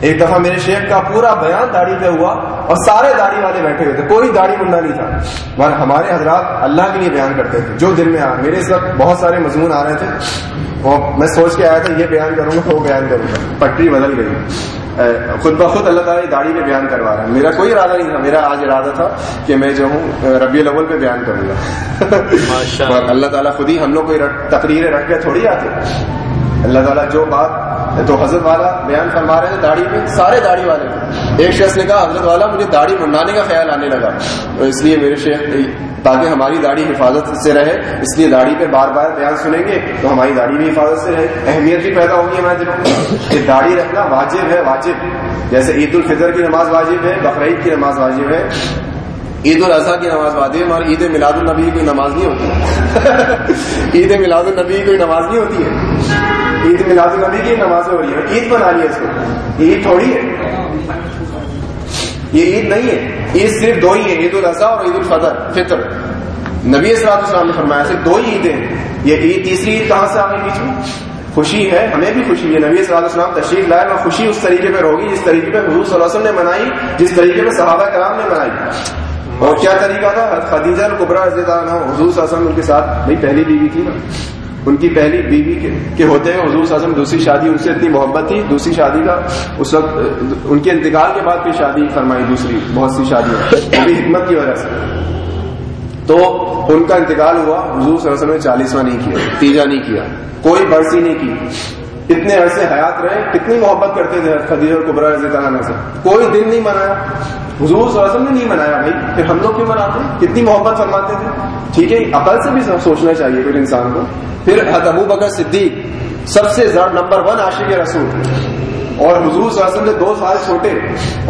ایک دفعہ میرے شیخ کا پورا بیان داڑھی پہ ہوا اور سارے داڑھی والے بیٹھے ہوئے تھے کوئی داڑھی منڈا نہیں تھا۔ مگر ہمارے حضرات اللہ کے لیے بیان کرتے تھے جو دل میں آ میرے اس وقت بہت سارے مضمون آ رہے تھے میں سوچ کے آیا تھا یہ بیان کروں گا وہ بیان کروں گا۔ پٹری بدل گئی۔ خود بخود اللہ تعالیٰ داڑھی پہ بیان کروا رہا ہے۔ میرا کوئی ارادہ نہیں تھا میرا آج ارادہ تھا کہ میں جو ہوں ربیع الاول پہ بیان کروں گا۔ <laughs> اللہ تعالیٰ خود ہی ہم لوگ کوئی تقریریں رکھ کے تھوڑی آتے۔ اللہ تعالیٰ جو بات تو حضرت والا بیان فرما رہے تھے داڑھی پہ سارے داڑھی والے تھے ایک شخص نے کہا، حضرت والا، مجھے داڑھی منڈانے کا خیال آنے لگا۔ تو اس لیے میرے شیخ، تاکہ ہماری داڑھی حفاظت سے رہے، اس لیے داڑھی پہ بار بار بیان سنیں گے، تو ہماری داڑھی بھی حفاظت سے رہے۔ اہمیت بھی پیدا ہوگی ہمارے دلوں میں کہ داڑھی رکھنا واجب ہے، واجب۔ جیسے عید الفطر کی نماز واجب ہے، بقرعید کی نماز واجب ہے۔ عید الاضحیٰ کی نماز واجب ہے ہماری عید میلاد النبی کی کوئی نماز نہیں ہوتی۔ عید میلاد النبی کی کوئی نماز نہیں ہوتی ہے۔ عید میلاد النبی کی نماز ہو رہی ہے، عید بنا لی ہے اس کو۔ عید تھوڑی ہے۔ یہ عید نہیں ہے۔ عید صرف دو ہی ہے عید الاضحیٰ اور عید الفطر فطر نبی اسرات اسلام نے فرمایا صرف دو ہی عیدیں یہ عید تیسری عید کہاں سے آ گئی بیچ میں؟ خوشی ہے، ہمیں بھی خوشی ہے۔ نبی صلی اسلام تشریف لائے اور خوشی اس طریقے پہ ہوگی جس طریقے پہ حضور صلی اللہ علیہ وسلم نے منائی، جس طریقے پہ صحابہ کرام نے منائی۔ اور کیا طریقہ تھا؟ خدیجہ القبرا رضی حضور صلی اللہ علیہ وسلم ان کے ساتھ، بھائی پہلی بیوی تھی نا؟ ان کی پہلی بیوی کے ہوتے ہیں، حضور صلی اللہ علیہ وسلم دوسری شادی، ان سے اتنی محبت تھی، دوسری شادی کا، اس وقت، ان کے انتقال کے بعد پھر شادی فرمائی دوسری، بہت سی شادی بھی حکمت کی وجہ سے۔ تو ان کا انتقال ہوا، حضور صلی اللہ علیہ وسلم نے چالیسواں نہیں کیا، تیجا نہیں کیا، کوئی برسی نہیں کی۔ اتنے عرصے حیات رہے، کتنی محبت کرتے تھے خدیجہ اور قبرا رضی اللہ سے۔ کوئی دن نہیں منایا۔ حضور صلی اللہ علیہ وسلم نے نہیں منایا بھائی، پھر ہم لوگ کیوں مناتے؟ کتنی محبت فرماتے تھے۔ ٹھیک ہے، عقل سے بھی سوچنا چاہیے پھر انسان کو۔ پھر ابو بکر صدیق سب سے زیادہ نمبر ون عاشق رسول اور حضور صلی اللہ علیہ وسلم نے دو سال چھوٹے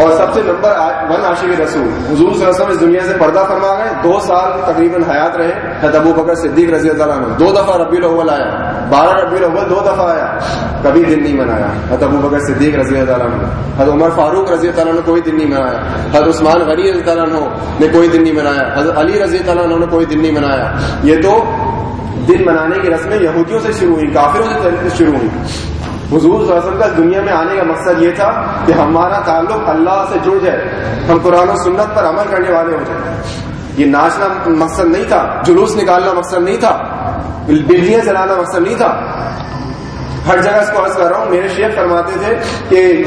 اور سب سے نمبر ون عاشق رسول۔ حضور صلی اللہ علیہ وسلم اس دنیا سے پردہ فرما گئے دو سال تقریباً حیات رہے حد ابو بکر صدیق رضی اللہ عنہ۔ دو دفعہ ربی الاول آیا۔ بارہ ربی الاول دو دفعہ آیا، کبھی دن نہیں منایا۔ حد ابو بکر صدیق رضی اللہ عنہ حد عمر فاروق رضی اللہ عنہ کوئی دن نہیں منایا۔ حد عثمان غنی رضی اللہ عنہ نے کوئی دن نہیں منایا۔ حضرت علی رضی اللہ عنہ نے کوئی دن نہیں منایا۔ یہ تو دن منانے کی رسمیں یہودیوں سے شروع ہوئی کافروں سے شروع ہوئی حضور صلی اللہ علیہ وسلم کا دنیا میں آنے کا مقصد یہ تھا کہ ہمارا تعلق اللہ سے جڑ جائے، ہم قرآن و سنت پر عمل کرنے والے ہو جائیں۔ یہ ناچنا مقصد نہیں تھا، جلوس نکالنا مقصد نہیں تھا۔ بجلیاں چلانا مقصد نہیں تھا۔ ہر جگہ اس کو عرض کر رہا ہوں، میرے شیخ فرماتے تھے کہ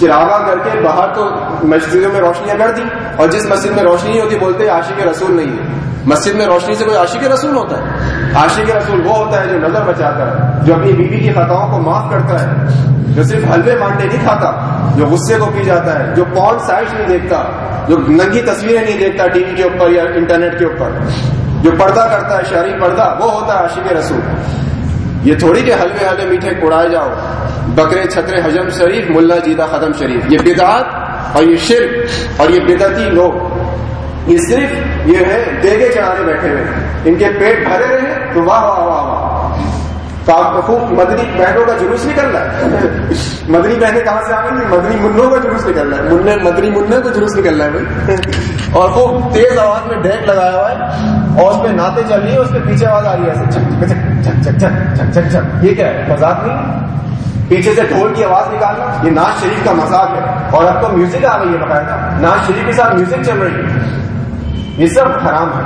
چراغا کر کے باہر تو مسجدوں میں روشنیاں کر دی اور جس مسجد میں روشنی نہیں ہوتی بولتے عاشق رسول نہیں ہے۔ مسجد میں روشنی سے کوئی عاشق رسول ہوتا ہے۔ عاشق رسول وہ ہوتا ہے جو نظر بچاتا ہے، جو اپنی بیوی کی خطاؤں کو معاف کرتا ہے، جو صرف حلوے مانڈے نہیں کھاتا، جو غصے کو پی جاتا ہے، جو پون سائٹ نہیں دیکھتا، جو ننگی تصویریں نہیں دیکھتا ٹی وی کے اوپر یا انٹرنیٹ کے اوپر۔ جو پردہ کرتا ہے، شہری پردہ، وہ ہوتا ہے عاشق رسول۔ یہ تھوڑی کہ حلوے حلوے میٹھے اڑائے جاؤ۔ بکرے چھترے حجم، شریف، ملا جیدہ ختم شریف۔ یہ بدعات اور یہ شرک اور یہ بدعتی لوگ۔ یہ صرف یہ ہے، دیگے چڑھانے بیٹھے ہوئے۔ ان کے پیٹ بھرے رہے، تو واہ واہ واہ واہ۔ تو آپ کو خوب مدنی بہنوں کا جلوس نکل رہا ہے۔ <laughs> مدنی بہنیں کہاں سے آ گئی مدنی منوں کا جلوس نکل رہا ہے۔ منہ، مدنی منہ کو جلوس نکل رہا ہے بھائی۔ <laughs> اور خوب تیز آواز میں ڈیک لگایا ہوا ہے۔ اور اس پہ ناطے چل رہی ہے اس کے پیچھے آواز آ رہی ہے، ایسے یہ کیا ہے؟ مذاق نہیں؟ پیچھے سے ڈھول کی آواز نکالنا، یہ ناز شریف کا مذاق ہے۔ اور اب تو میوزک آ گئی ہے بقاعدہ ناز شریف کے ساتھ میوزک چل رہی ہے۔ یہ سب حرام ہے۔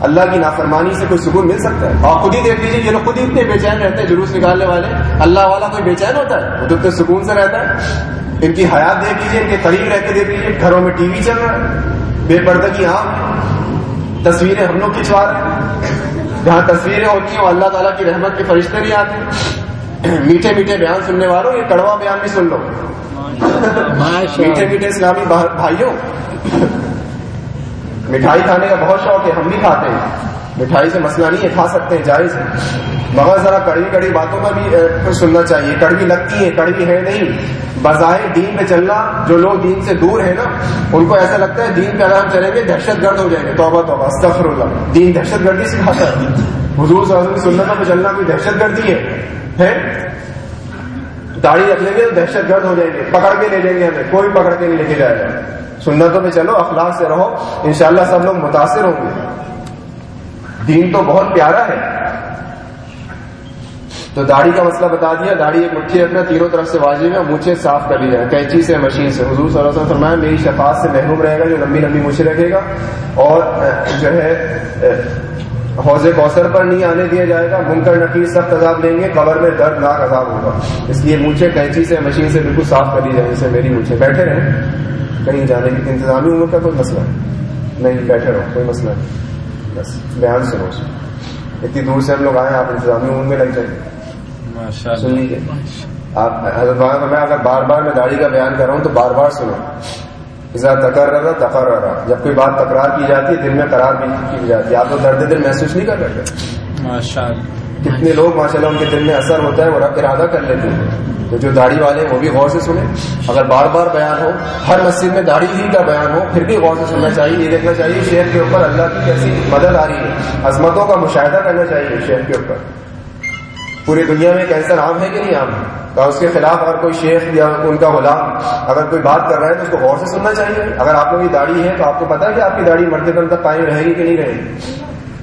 اللہ کی نافرمانی سے کوئی سکون مل سکتا ہے؟ اور خود ہی دیکھ لیجیے یہ لوگ خود ہی اتنے بے چین رہتے ہیں، جلوس نکالنے والے۔ اللہ والا کوئی بے چین ہوتا ہے؟ وہ تو اتنے سکون سے رہتا ہے۔ ان کی حیات دیکھ لیجیے ان کے قریب رہتے دیکھ لیجیے گھروں میں ٹی وی چل رہا ہے۔ بے پردگی آم تصویریں ہم لوگ کھنچوا رہے ہیں۔ جہاں تصویریں ہوتی ہیں اللہ تعالیٰ کی رحمت کے فرشتے نہیں آتے۔ میٹھے میٹھے بیان سننے والوں یہ کڑوا بیان بھی سن لو۔ میٹھے میٹھے اسلامی بھائیوں مٹھائی کھانے کا بہت شوق ہے ہم بھی کھاتے ہیں۔ مٹھائی سے مسئلہ نہیں ہے، کھا سکتے ہیں، جائز ہے۔ مگر ذرا کڑوی کڑوی باتوں کا بھی سننا چاہیے۔ کڑوی لگتی ہے، کڑوی ہے نہیں۔ بظاہر دین پہ چلنا، جو لوگ دین سے دور ہیں نا، ان کو ایسا لگتا ہے دین پہ اگر ہم چلیں گے، دہشت گرد ہو جائیں گے۔ توبہ توبہ، استغفر اللہ۔ دین دہشت گردی سکھاتا ہے۔ حضور صلی اللہ علیہ وسلم سنتوں پہ چلنا کوئی دہشت گردی ہے؟ داڑھی رکھ لیں گے تو دہشت گرد ہو جائیں گے۔ پکڑ کے لے جائیں گے ہمیں۔ کوئی پکڑ کے نہیں لے کے جائے گا۔ سنتوں میں چلو اخلاق سے رہو۔ انشاءاللہ سب لوگ متاثر ہوں گے۔ دین تو بہت پیارا ہے۔ تو داڑھی کا مسئلہ بتا دیا، داڑھی ایک مٹھی رکھنا تینوں طرف سے واجب ہے، مجھے صاف کر لی جائے کینچی سے، مشین سے۔ حضور صلی اللہ علیہ وسلم فرمایا، میری شفاعت سے محروم رہے گا جو لمبی لمبی مچھے رکھے گا۔ اور جو ہے حوض کوثر پر نہیں آنے دیا جائے گا۔ منکر نقیر سخت عذاب لیں گے، قبر میں درد ناک عذاب ہوگا۔ اس لیے مونچھے کینچی سے، مشین سے بالکل صاف کر لی جائے، جیسے میری مونچھے بیٹھے رہیں۔ کہیں جانے کی انتظامی عمر کا کوئی مسئلہ نہیں۔ بیٹھے رہو، کوئی مسئلہ نہیں۔ بس بیان سنو اتنی دور سے ہم لوگ آئے آپ انتظامی عمر میں لگ جائیں۔ سن لیجیے آپ میں اگر بار بار میں داڑھی کا بیان کر رہا ہوں تو بار بار سنو۔ اسا تکرر تقرر جب کوئی بات تکرار کی جاتی ہے دل میں قرار بھی کی جاتی ہے۔ آپ تو درد دل محسوس نہیں کر رہے۔ کتنے لوگ ماشاء اللہ ان کے دل میں اثر ہوتا ہے وہ رب ارادہ کر لیتے ہیں۔ تو جو داڑھی والے ہیں وہ بھی غور سے سنیں۔ اگر بار بار بیان ہو، ہر مسجد میں داڑھی ہی کا بیان ہو، پھر بھی غور سے سننا چاہیے، یہ دیکھنا چاہیے شیخ کے اوپر اللہ کی کیسی مدد آ رہی ہے۔ عظمتوں کا مشاہدہ کرنا چاہیے شیخ کے اوپر۔ پوری دنیا میں کینسر عام ہے کہ نہیں عام ہے تو اس کے خلاف اگر کوئی شیخ یا ان کا غلام اگر کوئی بات کر رہا ہے تو اس کو غور سے سننا چاہیے۔ اگر آپ کو یہ داڑھی ہے تو آپ کو پتا ہے کہ آپ کی داڑھی مرتے دن تک قائم رہے گی کہ نہیں رہے گی؟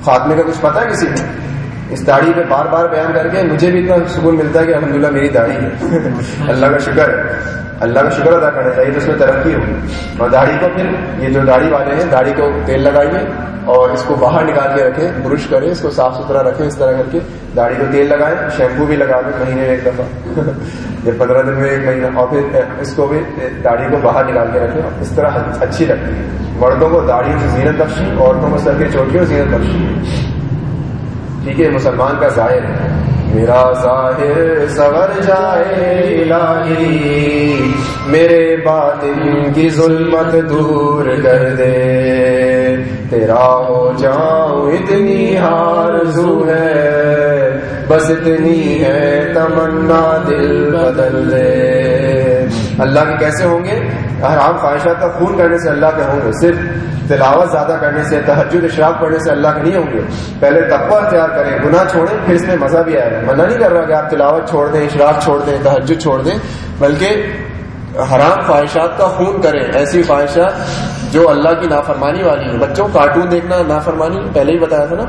خاتمے کا کچھ پتا ہے کسی کو؟ اس داڑھی پہ بار بار بیان کر کے مجھے بھی اتنا سکون ملتا ہے کہ الحمدللہ میری داڑھی ہے۔ <laughs> اللہ کا شکر ہے۔ اللہ کا شکر ادا کرنا چاہیے تو اس میں ترقی ہوگی۔ اور داڑھی کو پھر یہ جو داڑھی والے ہیں داڑھی کو تیل لگائیے اور اس کو باہر نکال کے رکھیں برش کریں اس کو صاف ستھرا رکھیں اس طرح کر کے داڑھی کو تیل لگائیں شیمپو بھی لگا دیں مہینے میں ایک دفعہ۔ <laughs> یا پندرہ دن میں ایک مہینہ۔ اور پھر اس کو بھی داڑھی کو باہر نکال کے رکھیں۔ اس طرح اچھی لگتی ہے۔ مردوں کو داڑھی کی زینت بخشی عورتوں کو سر کے چوٹیوں زینت بخشی۔ ٹھیک ہے مسلمان کا ظاہر ہے۔ میرا ظاہر سور جائے الہی۔ میرے باطن کی ظلمت دور کر دے۔ تیرا ہو جاؤں اتنی ہارزو ہے۔ بس اتنی ہے تمنا دل بدل دے۔ اللہ کے کیسے ہوں گے؟ حرام خواہشات کا خون کرنے سے اللہ کے ہوں گے، صرف تلاوت زیادہ کرنے سے تحجد اشراق پڑھنے سے اللہ کے نہیں ہوں گے۔ پہلے تقوی اختیار کریں، گناہ چھوڑیں، پھر اس میں مزہ بھی آئے گا۔ منع نہیں کر رہا کہ آپ تلاوت چھوڑ دیں، اشراق چھوڑ دیں تحجد چھوڑ دیں، بلکہ حرام خواہشات کا خون کریں۔ ایسی خواہشات جو اللہ کی نافرمانی والی ہیں۔ بچوں، کارٹون دیکھنا نافرمانی، پہلے ہی بتایا تھا نا۔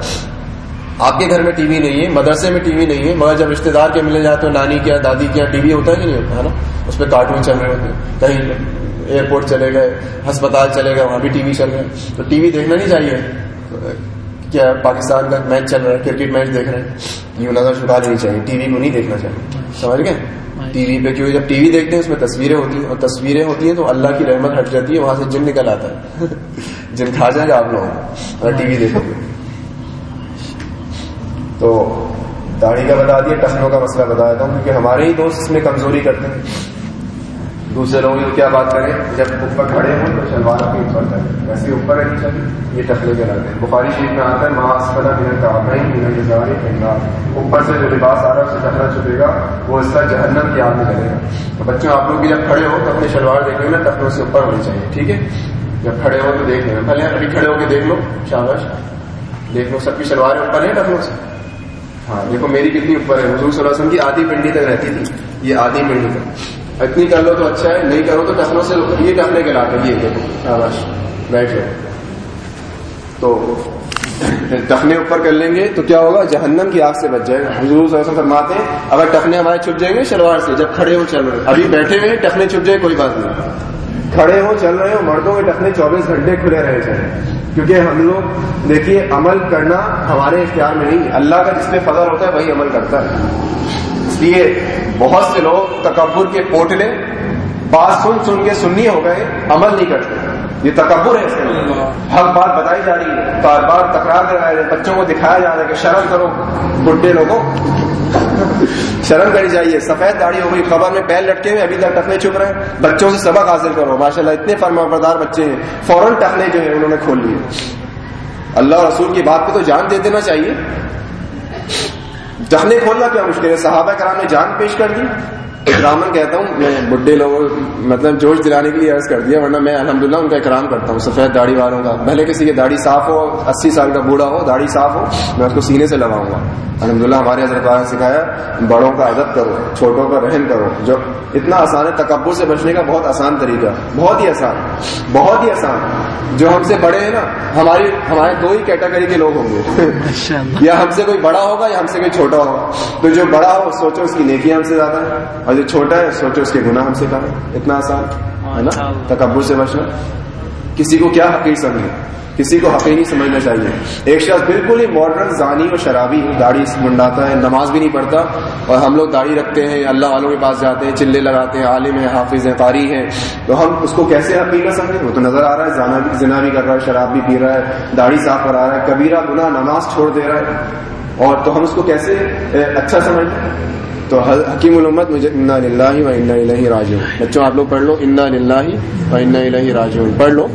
آپ کے گھر میں ٹی وی نہیں ہے، مدرسے میں ٹی وی نہیں ہے، مگر جب رشتے دار کے ملے جاتے ہو نانی کیا، دادی کیا، ٹی وی ہوتا ہے کہ نہیں ہوتا، ہے نا؟ اس پہ کارٹون چل رہے ہوتے ہیں۔ کہیں ایئرپورٹ چلے گئے ہسپتال چلے گئے وہاں بھی ٹی وی چل رہے ہیں تو ٹی وی دیکھنا نہیں چاہیے۔ کیا پاکستان کا میچ چل رہا ہے کرکٹ میچ دیکھ رہے ہیں۔ یہ نظر چھپا لینی چاہیے ٹی وی کو نہیں دیکھنا چاہیے۔ سمجھ گئے؟ ٹی وی پہ کیونکہ جب ٹی وی دیکھتے ہیں اس میں تصویریں ہوتی ہیں اور تصویریں ہوتی ہیں تو اللہ کی رحمت ہٹ جاتی ہے وہاں سے جن نکل آتا ہے۔ <laughs> جن کھا جائے گا آپ لوگ۔ اگر ٹی وی دیکھو گے۔ تو داڑھی کا بتا دیا ٹخنوں کا مسئلہ بتایا تھا کیونکہ ہمارے ہی دوست اس میں کمزوری کرتے ہیں۔ دوسرے لوگوں کی کیا بات کریں؟ جب اوپر کھڑے ہوں تو شلوار اپنی اوپر کریں ویسے اوپر ہے جی چاہیے یہ ٹکلے کے رہتے ہیں بخاری شریف میں آتا ہے ماسک بنا بنا کا بنا اوپر سے جو لباس آ رہا ہے، اسے ٹکنا چھپے گا۔ وہ اس کا جہنم کی آگ میں کرے گا۔ تو بچوں، آپ لوگ بھی جب کھڑے ہو تو اپنے شلوار دیکھیں نا ٹکڑوں سے اوپر ہونی چاہیے، ٹھیک ہے؟ جب کھڑے ہو تو دیکھ لینا پہلے ابھی کھڑے ہو کے دیکھ لو، شاباش۔ دیکھ لو، سب کی شلواریں اوپر ہیں ٹکڑوں سے؟ ہاں دیکھو میری کتنی اوپر ہے۔ حضور صلی اللہ علیہ وسلم کی آدھی پنڈی تک رہتی تھی، یہ آدھی پنڈی تک۔ اتنی کر لو تو اچھا ہے، نہیں کرو تو ٹخنوں سے یہ ٹخنے کے لاتے یہ دیکھو، شاباش بیٹھ جاؤ تو ٹخنے اوپر کر لیں گے تو کیا ہوگا؟ جہنم کی آگ سے بچ جائے گا۔ حضور صلی اللہ علیہ وسلم فرماتے ہیں، اگر ٹخنے ہمارے چھپ جائیں گے شلوار سے، جب کھڑے ہو چل رہے ابھی بیٹھے ہوئے ٹخنے چھپ جائے کوئی بات نہیں۔ کھڑے ہو چل رہے ہو مردوں کے ٹخنے چوبیس گھنٹے کھلے رہے چاہے کیونکہ ہم لوگ، دیکھیے، عمل کرنا ہمارے اختیار میں نہیں اللہ کا جس پہ فضل ہوتا ہے، وہی عمل کرتا ہے۔ اس لیے بہت سے لوگ تکبر کے پوٹلے بات سن سن کے سننی ہو گئے، عمل نہیں کرتے۔ یہ تکبر ہے اس میں حق بات بتائی جا رہی ہے۔ بار بار تکرار کرایا جائے بچوں کو دکھایا جا رہا ہے کہ شرم کرو، بڈھے لوگوں۔ شرم کرنی چاہیے سفید داڑھی ہو گئی خبر میں پیر لٹکے ہوئے، ابھی تک ٹکنے چھپ رہے۔ ہیں بچوں سے سبق حاصل کرو۔ ماشاء اللہ اتنے فرما بردار بچے ہیں۔ فوراً ٹکنے جو ہے انہوں نے کھول لیے۔ اللہ رسول کی بات پہ تو جان دے دینا چاہیے۔ ٹکنے کھولنا کیا مشکل ہے؟ صحابہ کرام نے جان پیش کر دی۔ اکرامن کہتا ہوں میں بڈھے لوگوں مطلب جوش دلانے کے لیے عرض کر دیا ورنہ میں الحمدللہ ان کا اکرام کرتا ہوں سفید داڑھی والوں کا۔ پہلے کسی کی داڑھی صاف ہو اسی سال کا بوڑھا ہو داڑھی صاف ہو میں اس کو سینے سے لگاؤں گا۔ الحمدللہ ہمارے حضرت نے سکھایا بڑوں کا ادب کرو چھوٹوں کا رحم کرو جو اتنا آسان ہے تکبر سے بچنے کا بہت آسان طریقہ بہت ہی آسان بہت ہی آسان۔ جو ہم سے بڑے ہیں نا ہماری ہمارے دو ہی کیٹیگری کے لوگ ہوں گے۔ یا ہم سے کوئی بڑا ہوگا یا ہم سے کوئی چھوٹا ہوگا۔ تو جو بڑا ہو سوچو اس کی نیکی ہم سے زیادہ ہے اور جو چھوٹا ہے سوچو اس کے گناہ ہم سے کم ہے اتنا آسان ہے نا؟ تکبر سے بچنا۔ کسی کو کیا حقیق سمجھے کسی کو حقیقی سمجھنا چاہیے۔ ایک شخص بالکل ہی ماڈرن زانی اور شرابی داڑھی منڈاتا ہے نماز بھی نہیں پڑھتا۔ اور ہم لوگ داڑھی رکھتے ہیں اللہ والوں کے پاس جاتے ہیں چلے لگاتے ہیں عالم ہیں حافظ ہیں قاری ہیں۔ تو ہم اس کو کیسے حقیقت سمجھیں؟ وہ تو نظر آ رہا ہے زانا بھی زنا بھی کر رہا ہے شراب بھی پی رہا ہے داڑھی صاف کرا رہا ہے کبیرہ گناہ نماز چھوڑ دے رہا ہے۔ اور تو ہم اس کو کیسے اچھا سمجھیں تو حکیم الامت مجھے انا للہ و انا راجعون۔ بچوں، آپ لوگ پڑھ لو، انا للہ و انا الہ راجعون۔ پڑھ لو۔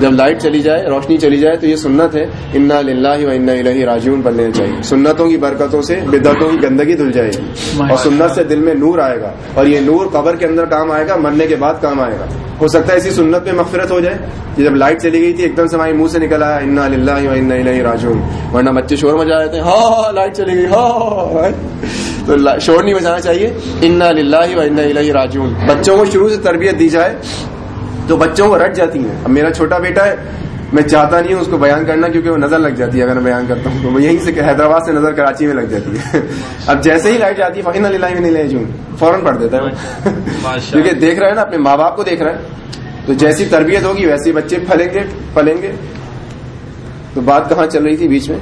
جب لائٹ چلی جائے، روشنی چلی جائے، تو یہ سنت ہے، انا للہ و انا الہ راجعون پڑھ لینا چاہیے۔ سنتوں کی برکتوں سے بدعتوں کی گندگی دھل جائے گی۔ اور سنت سے دل میں نور آئے گا۔ اور یہ نور قبر کے اندر کام آئے گا، مرنے کے بعد کام آئے گا۔ ہو سکتا ہے اسی سنت میں مغفرت ہو جائے۔ کہ جب لائٹ چلی گئی تھی، ایک دم سے ہمارے منہ سے نکل آیا، انا للہ و انا الہ راجعون۔ ورنہ بچے شور مچا رہے تھے ہاں, ہاں،, ہاں، لائٹ چلی گئی ہاں۔, ہاں، تو شور نہیں بچانا چاہیے۔ انا للہ و انا الہ راجعون۔ بچوں کو شروع سے تربیت دی جائے تو بچوں کو رٹ جاتی ہیں۔ اب میرا چھوٹا بیٹا ہے میں چاہتا نہیں ہوں اس کو بیان کرنا کیونکہ وہ نظر لگ جاتی ہے اگر میں بیان کرتا ہوں تو۔ وہ یہیں سے حیدرآباد سے نظر کراچی میں لگ جاتی ہے۔ <laughs> اب جیسے ہی لائٹ جاتی ہے فہین اللہ نہیں لے جوں فوراً پڑھ دیتا ہے <laughs> کیونکہ دیکھ رہا ہے نا اپنے ماں باپ کو دیکھ رہا ہے۔ تو جیسی تربیت ہوگی ویسے بچے پھلیں گے پلیں گے۔ تو بات کہاں چل رہی تھی بیچ میں؟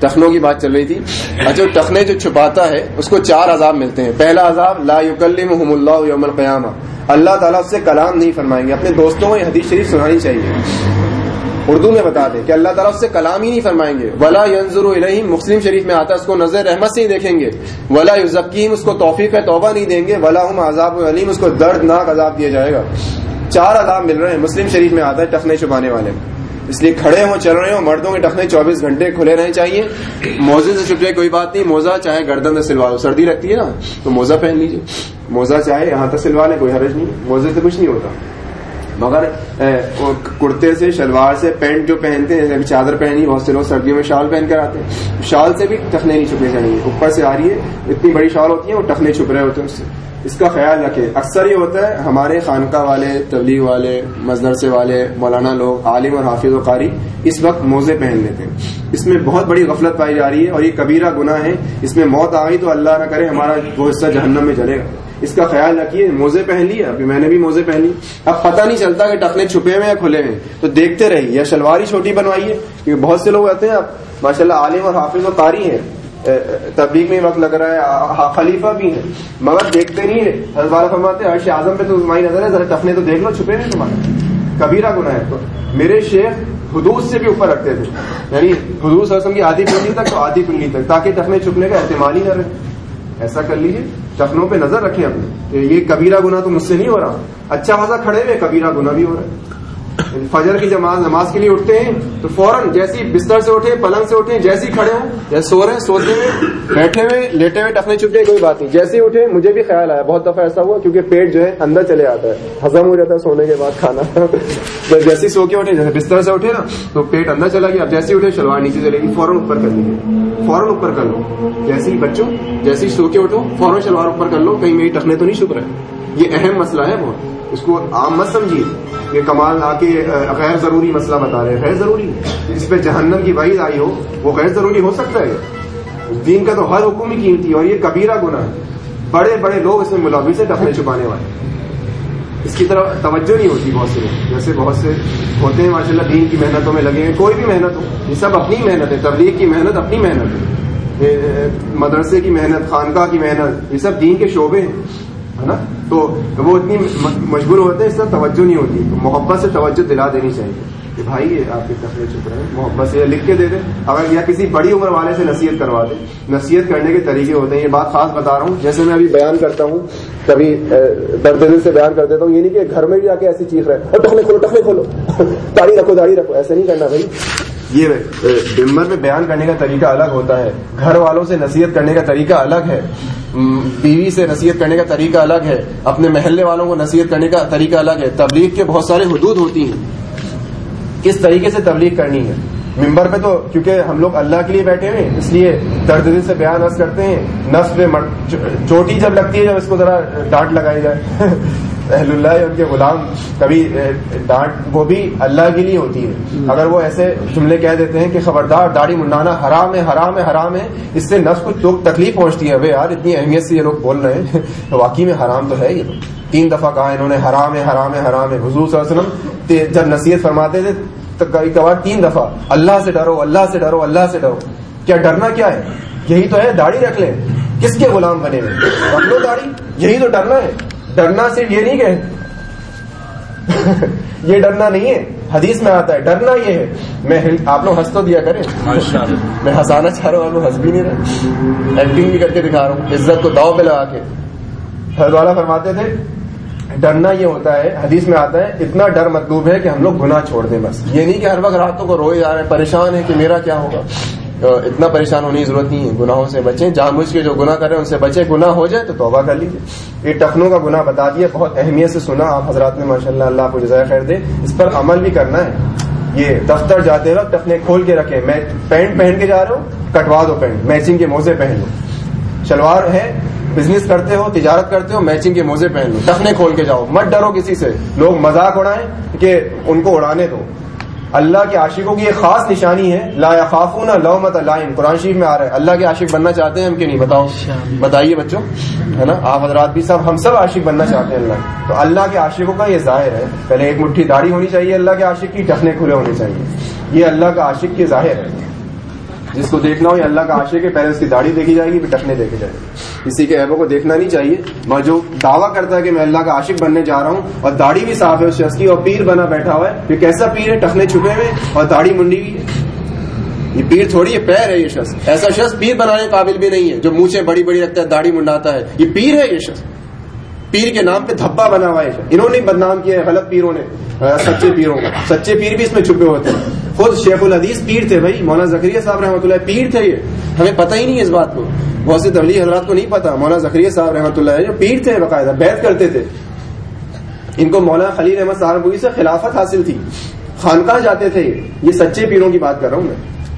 ٹخنوں کی بات چل رہی تھی۔ اچھا ٹخنے جو چھپاتا ہے، اس کو چار عذاب ملتے ہیں۔ پہلا عذاب، لا یکلمہم اللہ یوم القیامہ۔ اللہ تعالیٰ اس سے کلام نہیں فرمائیں گے۔ اپنے دوستوں کو یہ حدیث شریف سنانی چاہیے۔ اردو میں بتا دیں کہ اللہ تعالیٰ اس سے کلام ہی نہیں فرمائیں گے۔ ولا ینظر الیہم مسلم شریف میں آتا ہے، اس کو نظر رحمت سے ہی دیکھیں گے۔ ولا یزکیم اس کو توفیق توبہ نہیں دیں گے۔ ولا ہم عذاب علیم اس کو دردناک عذاب دیا جائے گا۔ چار عذاب مل رہے ہیں، مسلم شریف میں آتا ہے، ٹخنے چھپانے والے۔ اس لیے کھڑے ہوں چل رہے ہوں مردوں کے ٹخنے چوبیس گھنٹے کھلے رہنے چاہیے۔ موزے سے چھپ جائے کوئی بات نہیں، موزہ چاہے گردن سے سلوا دو سردی رکھتی ہے نا، تو موزہ پہن لیجیے موزہ چاہے یہاں تک سلوا لے، کوئی حرج نہیں، موزے سے کچھ نہیں ہوتا۔ مگر کرتے سے، شلوار سے پینٹ جو پہنتے ہیں چادر پہنی، بہت سے لوگ سردیوں میں شال پہن کر آتے ہیں۔ شال سے بھی ٹخنے نہیں چھپے چاہیے، اوپر سے آ رہی ہے، اتنی بڑی شال ہوتی ہے، وہ ٹخنے چھپ رہے ہوتے ہیں اس سے۔ اس کا خیال رکھیں۔ اکثر یہ ہوتا ہے، ہمارے خانقاہ والے، تبلیغ والے مزدرسے والے، مولانا لوگ، عالم اور حافظ و قاری اس وقت موزے پہن لیتے ہیں۔ اس میں بہت بڑی غفلت پائی جا رہی ہے اور یہ کبیرہ گناہ ہے اس میں موت آ گئی تو اللہ نہ کرے، ہمارا وہ حصہ جہنم میں جلے گا۔ اس کا خیال رکھیے، موزے پہن لیے۔ ابھی میں نے بھی موزے پہن لی اب پتہ نہیں چلتا کہ ٹکنے چھپے ہوئے یا کھلے ہیں۔ تو دیکھتے رہیے، یا شلواری چھوٹی بنوائیے، کیونکہ بہت سے لوگ آتے ہیں۔ اب ماشاء اللہ عالم اور حافظ و قاری ہیں۔ تبلیغ میں وقت لگ رہا ہے خلیفہ بھی ہے مگر دیکھتے نہیں ہے حضرت فرماتے عرش اعظم پہ تو تمہاری نظر ہے، ذرا ٹفنے تو دیکھ لو، چھپے نہیں تمہارے۔ کبیرہ گناہ ہے۔ تو میرے شیخ حدود سے بھی اوپر رکھتے تھے۔ یعنی حدود وسلم کی آدھی پنڈی تک تو آدھی پنڈی تک، تاکہ ٹفنے چھپنے کا اہتمام ہی نہ رہے۔ ایسا کر لیجیے ٹفنوں پہ نظر رکھیں اپنے یہ کبیرہ گنا تو مجھ سے نہیں ہو رہا۔ اچھا خاصا کھڑے ہوئے، کبیرہ گنا بھی ہو رہا ہے۔ فجر کی جماعت نماز کے لیے اٹھتے ہیں تو فوراً جیسی بستر سے اٹھے پلنگ سے اٹھے جیسی کھڑے ہوں، جیسے سو رہے ہیں، سوتے ہوئے، بیٹھے ہوئے، لیٹے ہوئے ٹکنے چپے کوئی بات نہیں۔ جیسے اٹھے مجھے بھی خیال آیا، بہت دفعہ ایسا ہوا کیونکہ پیٹ جو ہے اندر چلے آتا ہے۔ ہزم ہو جاتا ہے سونے کے بعد کھانا۔ <laughs> جیسے سو کے اٹھے جیسے بستر سے اٹھے نا، تو پیٹ اندر چلا گیا۔ اب جیسے اٹھے شلوار نیچے چلے گی فوراً اوپر کر لیجیے فوراً اوپر کر لو۔ جیسے ہی بچوں، جیسے ہی سو کے اٹھو، فوراً شلوار اوپر کر لو۔ کہیں میری ٹکنے تو نہیں چھپ رہے۔ یہ اہم مسئلہ ہے بہت۔ اس کو عام مت سمجھیے یہ کمال آ کے غیر ضروری مسئلہ بتا رہے ہیں۔ غیر ضروری۔ جس پہ جہنم کی وحید آئی ہو، وہ غیر ضروری ہو سکتا ہے۔ دین کا تو ہر حکم ہی قیمتی اور یہ کبیرہ گنا ہے۔ بڑے بڑے لوگ اس میں ملوث سے ٹپنے چھپانے والے۔ اس کی طرف توجہ نہیں ہوتی بہت سے۔ جیسے بہت سے ہوتے ہیں ماشاء اللہ دین کی محنتوں میں لگے ہیں۔ کوئی بھی محنت ہو، یہ سب اپنی محنت ہے۔ تبلیغ کی محنت اپنی محنت ہے۔ مدرسے کی محنت، خانقاہ کی محنت، یہ سب دین کے شعبے ہیں، ہے نا؟ تو وہ اتنی مجبور ہوتے ہیں، اس طرح توجہ نہیں ہوتی۔ محبت سے توجہ دلا دینی چاہیے۔ کہ بھائی آپ کی تفریح چپ رہے ہیں محبت سے لکھ کے دے دیں۔ اگر یا کسی بڑی عمر والے سے نصیحت کروا دیں۔ نصیحت کرنے کے طریقے ہوتے ہیں۔ یہ بات خاص بتا رہا ہوں۔ جیسے میں ابھی بیان کرتا ہوں، کبھی درد دل سے بیان کر دیتا ہوں۔ یہ نہیں کہ گھر میں بھی جا کے ایسی چیخ رہے اور ٹکنے کھولو ٹکنے کھولو۔ <laughs> داڑھی رکھو داڑھی رکھو۔ ایسے نہیں کرنا بھائی۔ یہ ڈمبر میں بیان کرنے کا طریقہ الگ ہوتا ہے۔ گھر والوں سے نصیحت کرنے کا طریقہ الگ ہے۔ بیوی سے نصیحت کرنے کا طریقہ الگ ہے، اپنے محلے والوں کو نصیحت کرنے کا طریقہ الگ ہے۔ تبلیغ کے بہت سارے حدود ہوتی ہیں۔ کس طریقے سے تبلیغ کرنی ہے؟ ممبر پہ تو کیونکہ ہم لوگ اللہ کے لیے بیٹھے ہوئے اس لیے درد دل سے بیان رس کرتے ہیں۔ نفس پہ چوٹی جب لگتی ہے، جب اس کو ذرا ڈانٹ لگائی جائے۔ <laughs> اہل اللہ ان کے غلام کبھی ڈانٹ، وہ بھی اللہ کے لیے ہوتی ہے۔ اگر وہ ایسے جملے کہہ دیتے ہیں کہ خبردار، داڑھی منڈانا حرام ہے حرام ہے حرام ہے، اس سے نفس کو تکلیف پہنچتی ہے۔ ابھی یار، اتنی اہمیت سے یہ لوگ بول رہے ہیں۔ <laughs> واقعی میں حرام تو ہے یہ۔ تو تین دفعہ کہا انہوں نے، حرام ہے حرام ہے حرام ہے۔ حضور صلی اللہ علیہ وسلم جب نصیحت فرماتے تھے، تو کبھی کبھار تین دفعہ، اللہ سے ڈرو، اللہ سے ڈرو، اللہ سے ڈرو۔ کیا ڈرنا کیا ہے؟ یہی تو ہے، داڑھی رکھ لیں۔ کس کے غلام بنے ہوئے؟ رکھ لو داڑھی، یہی تو ڈرنا ہے۔ ڈرنا صرف یہ نہیں کہ یہ ڈرنا نہیں ہے حدیث میں آتا ہے ڈرنا یہ ہے۔ میں آپ لوگ ہنس تو دیا کریں۔ میں ہنسانا چاہ رہا ہوں آپ لوگ ہنس بھی نہیں رہے۔ ایکٹنگ بھی کر کے دکھا رہا ہوں عزت کو داؤ پہ لگا کے۔ والا فرماتے تھے ڈرنا یہ ہوتا ہے حدیث میں آتا ہے اتنا ڈر مطلوب ہے کہ ہم لوگ گناہ چھوڑ دیں بس۔ یہ نہیں کہ ہر وقت راتوں کو روئے جا رہے ہیں پریشان ہے کہ میرا کیا ہوگا؟ اتنا پریشان ہونے کی ضرورت نہیں ہے، گناہوں سے بچیں۔ جہاں مجھ کے جو گناہ کریں ان سے بچے، گناہ ہو جائے تو توبہ کر لیجیے یہ ٹفنوں کا گناہ بتا دیا، بہت اہمیت سے سنا آپ حضرات نے ماشاء اللہ اللہ کو جزائے خیر دے۔ اس پر عمل بھی کرنا ہے۔ یہ دفتر جاتے وقت ٹفنے کھول کے رکھے میں پینٹ پہن کے جا رہا ہوں، کٹوا دو پینٹ۔ میچنگ کے موزے پہن لو۔ شلوار ہے، بزنس کرتے ہو، تجارت کرتے ہو، میچنگ کے موزے پہن لو۔ ٹفنے کھول کے جاؤ۔ مت ڈرو کسی سے۔ لوگ مذاق اڑائیں کہ ان کو اڑانے دو۔ اللہ کے عاشقوں کی ایک خاص نشانی ہے لا خافون لو مت اللہ قرآن شریف میں آ رہا ہے۔ اللہ کے عاشق بننا چاہتے ہیں ہم کہ نہیں؟ بتاؤ۔ بتائیے بچوں ہے نا؟ آپ حضرات بھی سب ہم سب عاشق بننا چاہتے ہیں اللہ۔ تو اللہ کے عاشقوں کا یہ ظاہر ہے۔ پہلے ایک مٹھی داڑھی ہونی چاہیے اللہ کے عاشق کی ٹخنے کھلے ہونے چاہیے۔ یہ اللہ کا عاشق کے ظاہر ہے۔ جس کو دیکھنا ہو یہ اللہ کا عاشق ہے پہلے اس کی داڑھی دیکھی جائے گی، پھر ٹکنے دیکھے جائے گی کسی کے ایبوں کو دیکھنا نہیں چاہیے۔ میں جو دعویٰ کرتا ہے کہ میں اللہ کا عاشق بننے جا رہا ہوں اور داڑھی بھی صاف ہے، اس شخص کی اور پیر بنا بیٹھا ہوا ہے، یہ کیسا پیر ہے؟ ٹکنے چھپے ہوئے اور داڑھی منڈی بھی ہے۔ یہ پیر تھوڑی ہے، پیر ہے یہ شخص۔ ایسا شخص پیر بنانے قابل بھی نہیں ہے۔ جو منہ بڑی بڑی رکھتا ہے، داڑھی منڈاتا ہے۔ یہ پیر ہے یہ شخص۔ پیر کے نام پہ دھبا بنا ہوا ہے انہوں نے بدنام کیا ہے، غلط پیروں نے، سچے پیروں کا سچے پیر بھی اس میں چھپے ہوتے ہیں۔ خود شیخ الحدیث پیر تھے بھائی، مولانا زکریہ صاحب رحمۃ اللہ پیر تھے یہ۔ ہمیں پتہ ہی نہیں ہے اس بات کو۔ بہت سے تبلیغ حضرات کو نہیں پتا مولانا زکریہ صاحب رحمۃ اللہ جو پیر تھے باقاعدہ بیت کرتے تھے۔ ان کو مولانا خلیل احمد سہارنپوری سے خلافت حاصل تھی۔ خانقاہ جاتے تھے۔ یہ سچے پیروں کی بات کر رہا ہوں میں۔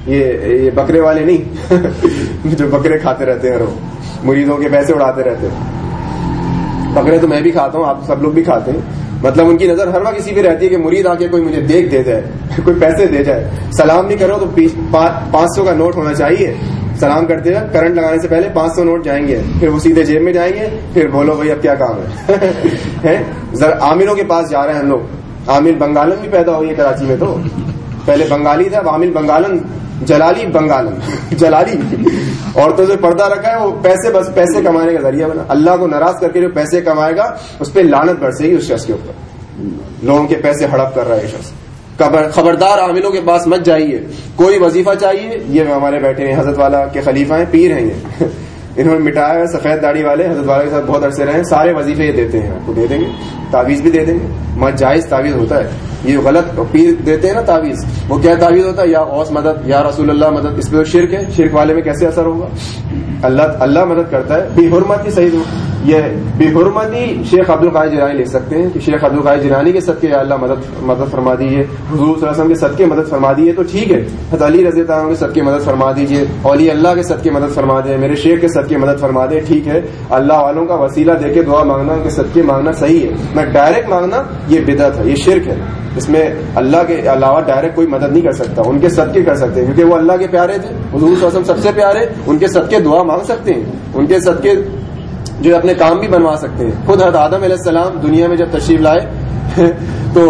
یہ بکرے والے نہیں، <laughs> جو بکرے کھاتے رہتے ہیں مریضوں کے پیسے اڑاتے رہتے ہیں۔ بکرے تو میں بھی کھاتا ہوں، آپ سب لوگ بھی کھاتے ہیں۔ مطلب ان کی نظر ہر وقت اسی پہ رہتی ہے کہ مرید آ کے کوئی مجھے دیکھ دے جائے، <laughs> کوئی پیسے دے جائے۔ سلام بھی کرو تو پانچ سو کا نوٹ ہونا چاہیے۔ سلام کرتے ہیں کرنٹ لگانے سے پہلے پانچ سو نوٹ جائیں گے، پھر وہ سیدھے جیب میں جائیں گے، پھر بولو بھائی اب کیا کام ہے؟ <laughs> عامروں کے پاس جا رہے ہیں ہم لوگ۔ عامر بنگالن بھی پیدا ہوئی ہے کراچی میں تو۔ پہلے بنگالی تھا، اب عامر بنگالن جلالی بنگالم جلالی۔ عورتوں سے پردہ رکھا ہے، وہ پیسے بس پیسے کمانے کا ذریعہ بنا۔ اللہ کو ناراض کر کے جو پیسے کمائے گا، اس پہ لانت برسے گی اس شخص کے اوپر۔ لوگوں کے پیسے ہڑپ کر رہا ہے شخص۔ خبردار عاملوں کے پاس مت جائیے۔ کوئی وظیفہ چاہیے؟ یہ ہمارے بیٹھے ہیں، حضرت والا کے خلیفہ ہیں، پیر ہیں یہ۔ انہوں نے مٹایا ہے سفید داڑھی والے حضرت والا کے ساتھ بہت عرصے رہے ہیں، سارے وظیفے یہ دیتے ہیں، آپ کو دے دیں گے، تعویذ بھی دے دیں گے۔ مت جائز تعویذ ہوتا ہے۔ یہ غلط پیر دیتے ہیں نا تعویذ۔ وہ کیا تعویذ ہوتا ہے؟ یا اوس مدد، یا رسول اللہ مدد۔ اس پہ شرک ہے۔ شرک والے میں کیسے اثر ہوگا؟ اللہ اللہ مدد کرتا ہے۔ بے حرمت ہی صحیح یہ بے حرمتی شیخ عبد القاعد جیلانی لکھ سکتے ہیں کہ شیخ عبد القاعد جیلانی کے صدقے یا اللہ مدد مدد فرما دیجیے حضور صلی اللہ علیہ وسلم کے صدقے مدد فرما دیجیے تو ٹھیک ہے۔ حضرت علی رضی اللہ عنہ کے صدقے مدد فرما دیجیے اولی اللہ کے صدقے مدد فرما دیں۔ میرے شیخ کے صدقے مدد فرما دیں۔ ٹھیک ہے۔ اللہ والوں کا وسیلہ دے کے دعا مانگنا، ان کے صدقے مانگنا صحیح ہے۔ میں ڈائریکٹ مانگنا یہ بدعت ہے، یہ شرک ہے۔ اس میں اللہ کے علاوہ ڈائریکٹ کوئی مدد نہیں کر سکتا۔ ان کے صدقے کر سکتے ہیں۔ کیونکہ وہ اللہ کے پیارے تھے۔ حضور صلی اللہ علیہ وسلم سب سے پیارے، ان کے صدقے دعا مانگ سکتے ہیں۔ ان کے صدقے جو اپنے کام بھی بنوا سکتے ہیں۔ خود حضرت آدم علیہ السلام دنیا میں جب تشریف لائے، <laughs> تو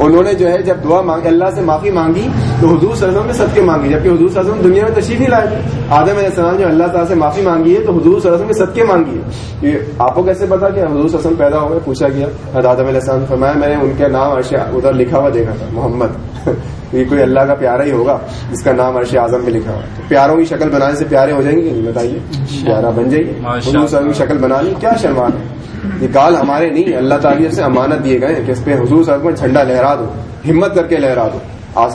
انہوں نے جو ہے جب دعا مانگ اللہ سے معافی مانگی، تو حضور صلی اللہ علیہ وسلم نے سب کے مانگی جبکہ حضور صلی اللہ علیہ وسلم دنیا میں تشریف ہی لائے آدم علیہ السلام جو اللہ تعالیٰ سے معافی مانگی ہے، تو حضور صلی اللہ علیہ وسلم کے سب کے مانگی ہے یہ آپ کو کیسے پتا کہ حضور صلی اللہ علیہ وسلم پیدا ہوئے پوچھا گیا آدم علیہ السلام فرمایا، میں نے ان کے نام اشیا ادھر لکھا ہوا دیکھا تھا، محمد۔ <laughs> یہ کوئی اللہ کا پیارا ہی ہوگا جس کا نام عرش اعظم میں لکھا ہوا تو پیاروں کی شکل بنانے سے پیارے ہو جائیں گے؟ نہیں بتائیے۔ پیارا بن جائیے۔ حضور صلی کی شکل بنا لی۔ کیا شرمان ہے؟ یہ گال ہمارے نہیں اللہ تعالیٰ سے امانت دیے گئے کہ اس پہ حضور صاحب میں جھنڈا لہرا دو ہمت کر کے لہرا دو۔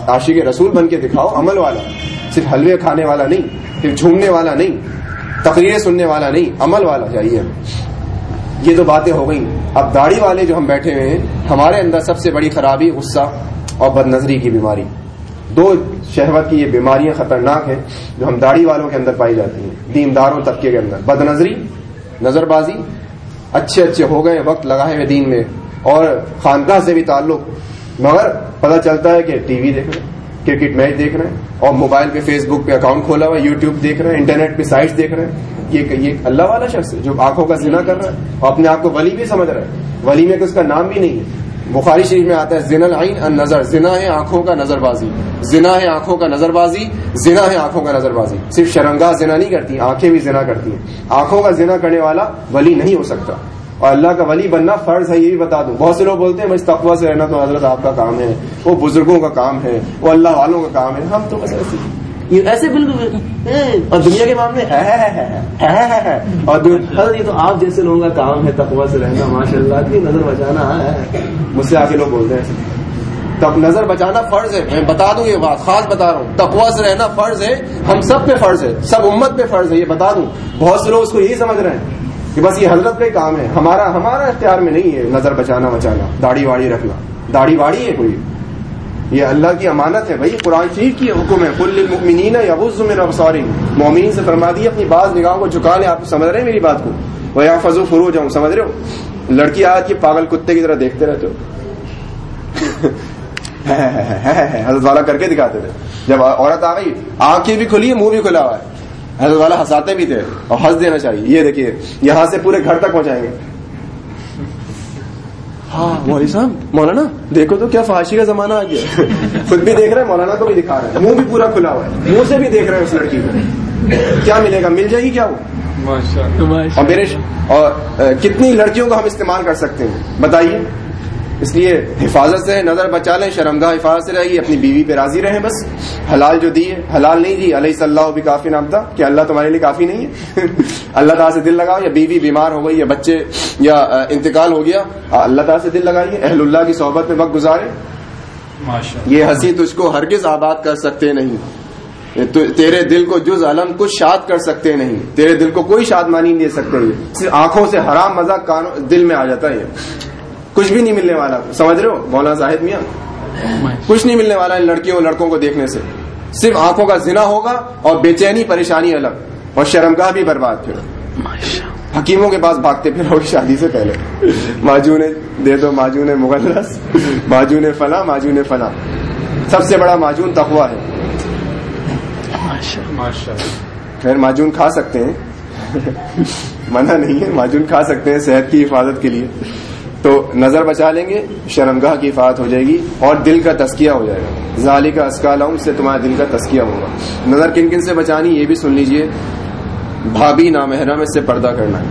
عاشق رسول بن کے دکھاؤ عمل والا۔ صرف حلوے کھانے والا نہیں صرف جھومنے والا نہیں تقریریں سننے والا نہیں عمل والا چاہیے یہ تو باتیں ہو گئی اب داڑھی والے جو ہم بیٹھے ہوئے ہیں ہمارے اندر سب سے بڑی خرابی غصہ۔ اور بد نظری کی بیماری۔ دو شہوت کی یہ بیماریاں خطرناک ہیں جو ہم داڑھی والوں کے اندر پائی جاتی ہیں دینداروں طبقے کے اندر۔ بد نظری، نظر بازی، اچھے اچھے ہو گئے، وقت لگائے ہوئے دین میں۔ اور خاندہ سے بھی تعلق۔ مگر پتہ چلتا ہے کہ ٹی وی دیکھ رہے ہیں، کرکٹ میچ دیکھ رہے ہیں، اور موبائل پہ فیس بک پہ اکاؤنٹ کھولا ہوا یوٹیوب دیکھ رہے ہیں، انٹرنیٹ پہ سائٹس دیکھ رہے ہیں۔ یہ اللہ والا شخص ہے جو آنکھوں کا ذنا کر رہا ہے اور اپنے آپ کو ولی بھی سمجھ رہا ہے۔ ولی میں اس کا نام بھی نہیں ہے۔ بخاری شریف میں آتا ہے، زنا العین ان نظر، زنا ہے آنکھوں کا نظر بازی زنا ہے آنکھوں کا نظر بازی زنا ہے آنکھوں کا نظر بازی صرف شرنگا زنا نہیں کرتی، آنکھیں بھی زنا کرتی ہیں۔ آنکھوں کا زنا کرنے والا ولی نہیں ہو سکتا۔ اور اللہ کا ولی بننا فرض ہے، یہ بھی بتا دوں۔ بہت سے لوگ بولتے ہیں بس تقوا سے رہنا تو حضرت آپ کا کام ہے، وہ بزرگوں کا کام ہے، وہ اللہ والوں کا کام ہے۔ ہم تو بس ایسے یہ ایسے بالکل اور دنیا کے معاملے اور یہ تو آپ جیسے لوگوں کا کام ہے تقوا سے رہنا ماشاء اللہ کی نظر بچانا ہے مجھ سے آ کے لوگ بولتے ہیں تب نظر بچانا فرض ہے میں بتا دوں یہ بات خاص بتا رہا ہوں تقوا سے رہنا فرض ہے ہم سب پہ فرض ہے سب امت پہ فرض ہے یہ بتا دوں بہت سے لوگ اس کو یہی سمجھ رہے ہیں کہ بس یہ حضرت کا ہی کام ہے ہمارا ہمارا اختیار میں نہیں ہے نظر بچانا بچانا داڑھی واڑی رکھنا داڑھی واڑی ہے کوئی یہ اللہ کی امانت ہے بھائی، قرآن شریف کی حکم ہے۔ کل المؤمنین یغض من ابصارهم مومین سے فرما دی اپنی بعض نگاہوں کو جھکا لیں۔ آپ سمجھ رہے ہیں میری بات کو؟ وہ یا فضو فرو جاؤں سمجھ رہے ہو؟ لڑکی آج کی پاگل کتے کی طرح دیکھتے رہتے ہو۔ <laughs> حضرت والا کر کے دکھاتے تھے۔ جب عورت آ گئی، آنکھیں بھی کھلی ہے منہ بھی کھلا ہوا ہے۔ حضرت والا ہنساتے بھی تھے اور ہنس دینا چاہیے۔ یہ دیکھیے، یہاں سے پورے گھر تک پہنچائیں گے۔ ہاں مولوی صاحب مولانا دیکھو تو کیا فحاشی کا زمانہ آ گیا خود بھی دیکھ رہے ہیں مولانا کو بھی دکھا رہے ہیں منہ بھی پورا کھلا ہوا ہے۔ منہ سے بھی دیکھ رہے ہیں اس لڑکی کو۔ کیا ملے گا؟ مل جائے گی کیا وہ؟ اور میرے اور کتنی لڑکیوں کو ہم استعمال کر سکتے ہیں؟ بتائیے۔ اس لیے حفاظت سے نظر بچا لیں شرمگاہ حفاظت سے رہے گی اپنی بیوی پہ راضی رہیں بس۔ حلال جو دی ہے حلال نہیں دی علیہ صلی اللہ بھی کافی نام تھا کہ اللہ تمہارے لیے کافی نہیں ہے۔ <laughs> اللہ تعالیٰ سے دل لگاؤ یا بیوی بیمار ہو گئی یا بچے یا انتقال ہو گیا۔ اللہ تعالیٰ سے دل لگائیے اہل اللہ کی صحبت میں وقت گزارے۔ یہ ہنسی تجھ کو ہرگز آباد کر سکتے نہیں۔ تیرے دل کو جز علم کچھ شاد کر سکتے نہیں۔ تیرے دل کو کوئی شاد مانی نہیں دے سکتے صرف آنکھوں سے حرام مزہ دل میں آ جاتا ہے کچھ بھی نہیں ملنے والا۔ سمجھ رہے ہو؟ مولانا صاحب میاں۔ کچھ نہیں ملنے والا ان لڑکیوں لڑکوں کو دیکھنے سے۔ صرف آنکھوں کا زنا ہوگا اور بے چینی، پریشانی الگ۔ اور شرمگاہ بھی برباد پھر۔ حکیموں کے پاس بھاگتے پھر ہوگی شادی سے پہلے۔ ماجو نے دے دو ماجو نے مغلس ماجو نے فلاں ماجو نے فلاں۔ سب سے بڑا ماجون تقوا ہے۔ خیر، ماجون کھا سکتے ہیں۔ <laughs> منع نہیں ہے، ماجون کھا سکتے ہیں صحت کی حفاظت کے لیے۔ تو نظر بچا لیں گے، شرمگاہ کی حفاظت ہو جائے گی اور دل کا تسکیہ ہو جائے گا۔ ظالی کا اسکالاؤں سے تمہارے دل کا تسکیہ ہوگا۔ نظر کن کن سے بچانی یہ بھی سن لیجیے۔ بھابھی نامحرم اس سے پردہ کرنا ہے۔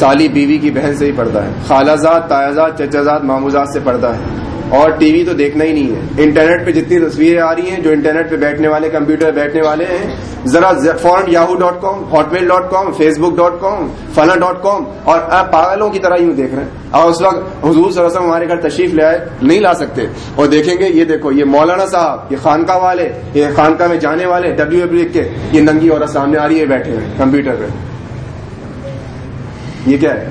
سالی بیوی کی بہن سے ہی پردہ ہے۔ خالہ زاد تایازاد چچازاد ماموزاد سے پردہ ہے۔ اور ٹی وی تو دیکھنا ہی نہیں ہے۔ انٹرنیٹ پہ جتنی تصویریں آ رہی ہیں، جو انٹرنیٹ پہ بیٹھنے والے، کمپیوٹر بیٹھنے والے ہیں، ذرا phone Yahoo dot com Hotmail dot com, Facebook dot com فلاں ڈاٹ کام، اور آپ پاگلوں کی طرح یوں دیکھ رہے ہیں۔ اور اس وقت حضور صلی اللہ علیہ وسلم ہمارے گھر تشریف لے آئے، نہیں لا سکتے۔ اور دیکھیں گے، یہ دیکھو، یہ مولانا صاحب، یہ خانقاہ والے، یہ خانقاہ میں جانے والے ڈبلو ایف لکھ کے، یہ ننگی عورت سامنے آ رہی ہے، بیٹھے ہیں کمپیوٹر پہ۔ یہ کیا ہے؟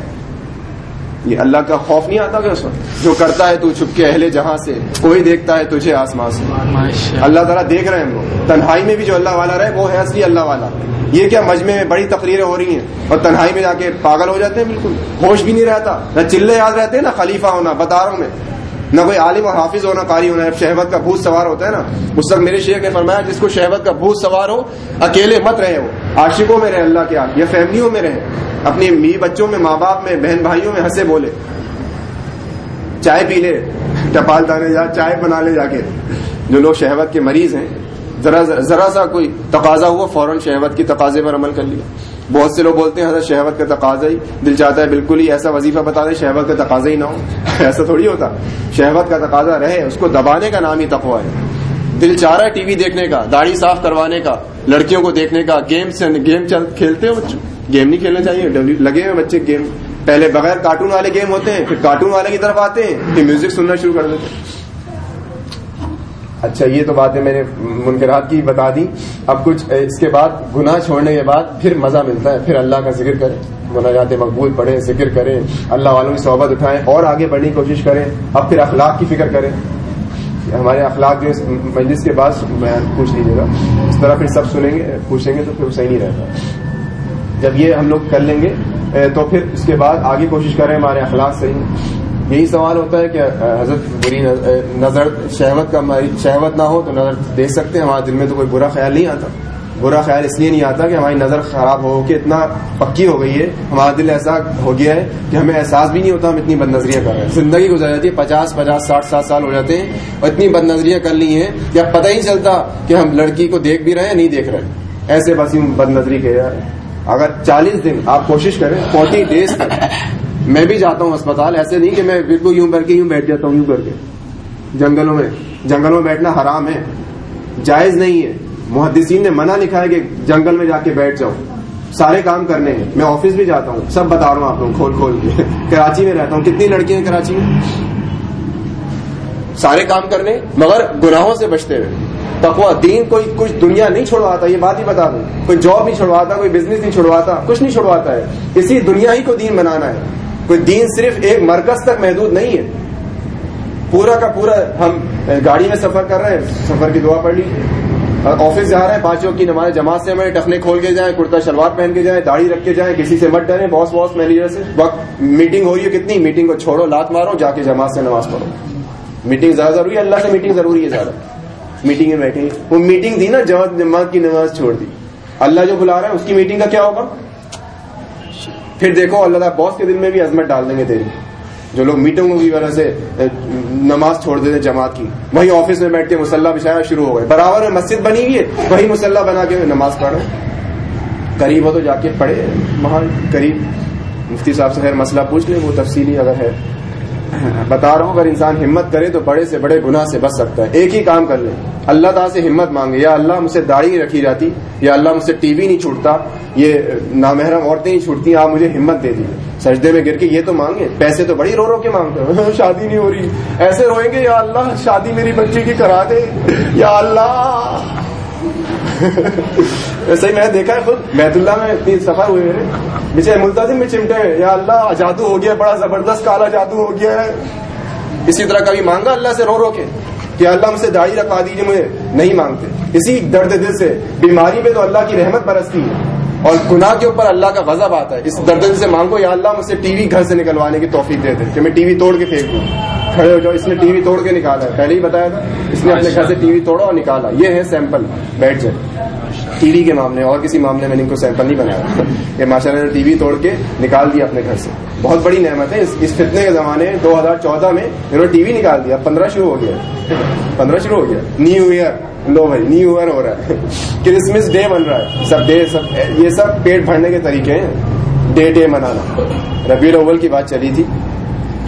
یہ اللہ کا خوف نہیں آتا کیا اس وقت جو کرتا ہے تو چھپ کے اہل جہاں سے کوئی دیکھتا ہے تجھے آسمان سے۔ اللہ تعالیٰ دیکھ رہے ہیں ہم لوگ۔ تنہائی میں بھی جو اللہ والا رہے وہ ہے اصلی اللہ والا۔ یہ کیا مجمے میں بڑی تقریریں ہو رہی ہیں؟ اور تنہائی میں جا کے پاگل ہو جاتے ہیں؟ بالکل۔ ہوش بھی نہیں رہتا نہ چلے یاد رہتے ہیں نہ خلیفہ ہونا بتا رہا ہوں میں۔ نہ کوئی عالم اور حافظ ہونا قاری ہونا شہبت کا بھوت سوار ہوتا ہے نا۔ اس وقت میرے شیخ نے فرمایا، جس کو شہبت کا بھوت سوار ہو، اکیلے مت رہے وہ۔ عاشقوں میں رہے، اللہ کے آگ یا فیملیوں میں رہے۔ اپنی می بچوں میں، ماں باپ میں، بہن بھائیوں میں ہنسے بولے۔ چائے پی لے، ٹپال دانے جا، چائے بنا لے جا کے۔ جو لوگ شہوت کے مریض ہیں، ذرا ذرا سا کوئی تقاضا ہوا، فوراً شہوت کی تقاضے پر عمل کر لیا۔ بہت سے لوگ بولتے ہیں، حضرت شہوت کا تقاضا ہی دل چاہتا ہے، بالکل ہی ایسا وظیفہ بتا دیں شہوت کا تقاضا ہی نہ ہو۔ <laughs> ایسا تھوڑی ہوتا۔ شہوت کا تقاضا رہے، اس کو دبانے کا نام ہی تقوا ہے۔ دل چاہ رہا ہے ٹی وی دیکھنے کا، داڑھی صاف کروانے کا، لڑکیوں کو دیکھنے کا گیم گیم کھیلتے ہو بچوں؟ گیم نہیں کھیلنا چاہیے لگے ہوئے بچے گیم۔ پہلے بغیر کارٹون والے گیم ہوتے ہیں، پھر کارٹون والے کی طرف آتے ہیں، پھر میوزک سننا شروع کر دیتے ہیں۔ اچھا یہ تو باتیں میں نے منکرات کی بتا دی۔ اب کچھ اس کے بعد گناہ چھوڑنے کے بعد پھر مزہ ملتا ہے۔ پھر اللہ کا ذکر کریں گناہ جاتے مقبول پڑھیں، ذکر کریں، اللہ والوں کی صحبت اٹھائیں، اور آگے بڑھنے کی کوشش کریں۔ اب پھر اخلاق کی فکر کریں۔ ہمارے اخلاق جو مجلس کے بعد پوچھ لیجیے گا اس طرح پھر سب سنیں گے، پوچھیں گے تو پھر صحیح نہیں رہتا۔ جب یہ ہم لوگ کر لیں گے تو پھر اس کے بعد آگے کوشش کریں، ہمارے اخلاق صحیح یہی سوال ہوتا ہے کہ حضرت بری نظر شہوت کا شہوت نہ ہو تو نظر دیکھ سکتے ہیں۔ ہمارے دل میں تو کوئی برا خیال نہیں آتا۔ برا خیال اس لیے نہیں آتا کہ ہماری نظر خراب ہو کے اتنا پکی ہو گئی ہے۔ ہمارا دل ایسا ہو گیا ہے کہ ہمیں احساس بھی نہیں ہوتا، ہم اتنی بد نظریاں کر رہے ہیں۔ زندگی گزر جاتی ہے، پچاس پچاس، ساٹھ سات سال ہو جاتے ہیں اور اتنی بد نظریاں کر لی ہیں کہ اب پتہ ہی چلتا کہ ہم لڑکی کو دیکھ بھی رہے ہیں نہیں دیکھ رہے ایسے بس یوں بد نظری کے اگر چالیس دن آپ کوشش کریں، فورٹی ڈیز میں بھی جاتا ہوں اسپتال، ایسے نہیں کہ میں بالکل یوں کر کے یوں بیٹھ جاتا ہوں، یوں کر کے۔ جنگلوں میں جنگلوں میں بیٹھنا حرام ہے۔ جائز نہیں ہے۔ محدثین نے منع لکھا ہے کہ جنگل میں جا کے بیٹھ جاؤ۔ سارے کام کرنے ہیں۔ میں آفس بھی جاتا ہوں، سب بتا رہا ہوں آپ لوگ کھول کھول کے۔ کراچی میں رہتا ہوں۔ کتنی لڑکیاں ہیں کراچی میں؟ سارے کام کرنے، مگر گناہوں سے بچتے ہوئے۔ تقوا دین کوئی، کچھ دنیا نہیں چھوڑواتا یہ بات ہی بتا دوں۔ کوئی جاب نہیں چھوڑواتا کوئی بزنس نہیں چھوڑواتا کچھ نہیں چھوڑواتا ہے۔ اسی دنیا ہی کو دین بنانا ہے۔ کوئی دین صرف ایک مرکز تک محدود نہیں ہے۔ پورا کا پورا ہم گاڑی میں سفر کر رہے ہیں، سفر کی دعا پڑھ لیجیے آفس جا رہے ہیں پانچوں کی نماز جماعت سے ہمیں ٹخنے کھول کے جائیں، کرتا شلوار پہن کے جائیں، داڑھی رکھ کے جائیں، کسی سے مت ڈریں باس باس مینیجر سے۔ وقت میٹنگ ہو رہی ہے کتنی؟ میٹنگ کو چھوڑو، لات مارو، جا کے جماعت سے نماز پڑھو۔ میٹنگ زیادہ ضروری ہے، اللہ سے میٹنگ ضروری ہے زیادہ۔ میٹنگ میں بیٹھے۔ وہ میٹنگ دی نا، جماعت کی نماز چھوڑ دی۔ اللہ جو بلا رہا ہے، اس کی میٹنگ کا کیا ہوگا؟ پھر دیکھو، اللہ تعالیٰ باس کے دل میں بھی عظمت ڈال دیں گے تیری۔ جو لوگ میٹنگوں کی وجہ سے نماز چھوڑ دیتے جماعت کی۔ وہی آفس میں بیٹھ کے مسلح بچھایا شروع ہو گئے۔ برابر میں مسجد بنی ہوئی ہے وہی مسلح بنا کے نماز پڑھ رہے قریب ہو تو جا کے پڑھے۔ وہاں قریب۔ مفتی صاحب سے خیر مسئلہ پوچھ لیں، وہ تفصیلی اگر ہے۔ بتا رہا ہوں، اگر انسان ہمت کرے تو بڑے سے بڑے گناہ سے بچ سکتا ہے۔ ایک ہی کام کر لیں اللہ تعالیٰ سے ہمت مانگے۔ یا اللہ مجھ سے داڑھی رکھی جاتی، یا اللہ مجھ سے ٹی وی نہیں چھوٹتا۔ یہ نامحرم عورتیں نہیں چھوٹتی آپ مجھے ہمت دے دی سجدے میں گر کے یہ تو مانگے۔ پیسے تو بڑی رو رو کے مانگتے <laughs> شادی نہیں ہو رہی۔ ایسے روئیں گے، یا اللہ شادی میری بچی کی کرا دے۔ یا اللہ! <laughs> ویسے ہی میں نے دیکھا ہے خود۔ بیت اللہ میں اتنی سفر ہوئے میرے پیچھے ملتظم میں چمٹے ہیں۔ یا اللہ، جادو ہو گیا، بڑا زبردست کالا جادو ہو گیا ہے۔ اسی طرح کبھی مانگا اللہ سے رو رو کے؟ کہ اللہ ہم سے داڑھی رکھوا دیجیے مجھے نہیں مانگتے۔ اسی درد دل سے، بیماری پہ تو اللہ کی رحمت برستی ہے۔ اور گناہ کے اوپر اللہ کا غضب آتا ہے۔ اس دردن سے مانگو، یا اللہ مجھ سے ٹی وی گھر سے نکلوانے کی توفیق دے دے، کہ میں ٹی وی توڑ کے پھینک دوں۔ کھڑے ہو جاؤ اس نے ٹی وی توڑ کے نکالا ہے۔ پہلے ہی بتایا تھا اس نے اپنے گھر سے ٹی وی توڑا اور نکالا۔ یہ ہے سیمپل بیٹھ جائے ٹی وی کے معاملے اور کسی معاملے میں ان کو سیمپل نہیں بنایا۔ کہ ماشاء اللہ نے ٹی وی توڑ کے نکال دیا اپنے گھر سے۔ بہت بڑی نعمت ہے۔ اس فتنے کے زمانے دو ہزار چودہ میں انہوں نے ٹی وی نکال دیا۔ پندرہ شروع ہو گیا۔ پندرہ شروع ہو گیا۔ نیو ایئر لو بھائی نیو ایئر ہو رہا ہے۔ کرسمس ڈے بن رہا ہے۔ سب ڈے سب یہ سب پیٹ بھرنے کے طریقے ہیں۔ ڈے ڈے منانا۔ ربیع الاول کی بات چلی تھی۔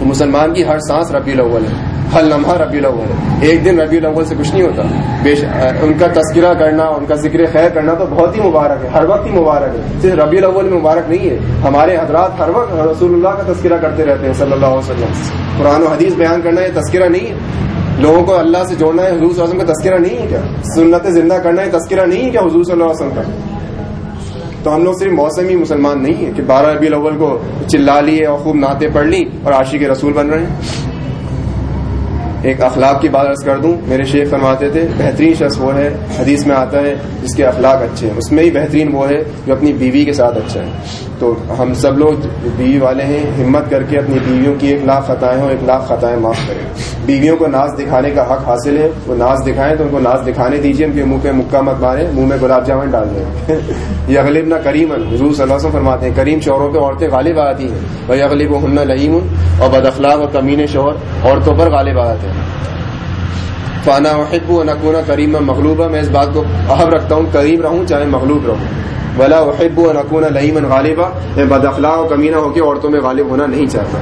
تو مسلمان کی ہر سانس ربیع الاول ہے، ہر لمحہ ربیع الاول ہے۔ ایک دن ربیع الاول سے کچھ نہیں ہوتا۔ بے ان کا تذکرہ کرنا، ان کا ذکر خیر کرنا تو بہت ہی مبارک ہے، ہر وقت ہی مبارک ہے۔ صرف ربیع الاول میں مبارک نہیں ہے، ہمارے حضرات ہر وقت رسول اللہ کا تذکرہ کرتے رہتے ہیں صلی اللہ علیہ وسلم۔ قرآن و حدیث بیان کرنا یہ تذکرہ نہیں ہے۔ لوگوں کو اللہ سے جوڑنا ہے، حضور صلی اللہ علیہ وسلم کا تذکرہ نہیں ہے کیا؟ سنت زندہ کرنا ہے تذکرہ نہیں ہے کیا حضور صلی اللہ علیہ وسلم کا؟ تو ہم لوگ صرف موسمی مسلمان نہیں ہیں کہ بارہ ربی الاول کو چلا لیے اور خوب نعتیں پڑھ لی اور عاشق کے رسول بن رہے ہیں۔ ایک اخلاق کی بات عرض کر دوں، میرے شیخ فرماتے تھے، بہترین شخص وہ ہے، حدیث میں آتا ہے، جس کے اخلاق اچھے ہیں۔ اس میں ہی بہترین وہ ہے جو اپنی بیوی کے ساتھ اچھا ہے۔ تو ہم سب لوگ بیوی والے ہیں، ہمت کر کے اپنی بیویوں کی ایک لاکھ خطائیں ہوں، ایک لاکھ خطائیں معاف کریں۔ بیویوں کو ناز دکھانے کا حق حاصل ہے، وہ ناز دکھائیں تو ان کو ناز دکھانے دیجیے ان کے منہ پہ مکہ مت مارے منہ میں گلاب جامن ڈال دیں۔ <laughs> یہ اغلب نہ کریم حضور صلی اللہ علیہ وسلم فرماتے ہیں، کریم شوہروں پہ عورتیں غالب آتی ہیں۔ بھائی اغلب و ہننا لہیم اور بد اخلاق اور کمین شوہر عورتوں پر غالب آتے ہیں۔ فانا وحب و نقونا کریم مغلوبہ میں اس بات کو اہم رکھتا ہوں کریم رہوں چاہے مغلوب رہوں۔ ولا وحب و نقونا لئیمن غالبہ میں بد اخلاق و کمینہ ہو کے عورتوں میں غالب ہونا نہیں چاہتا۔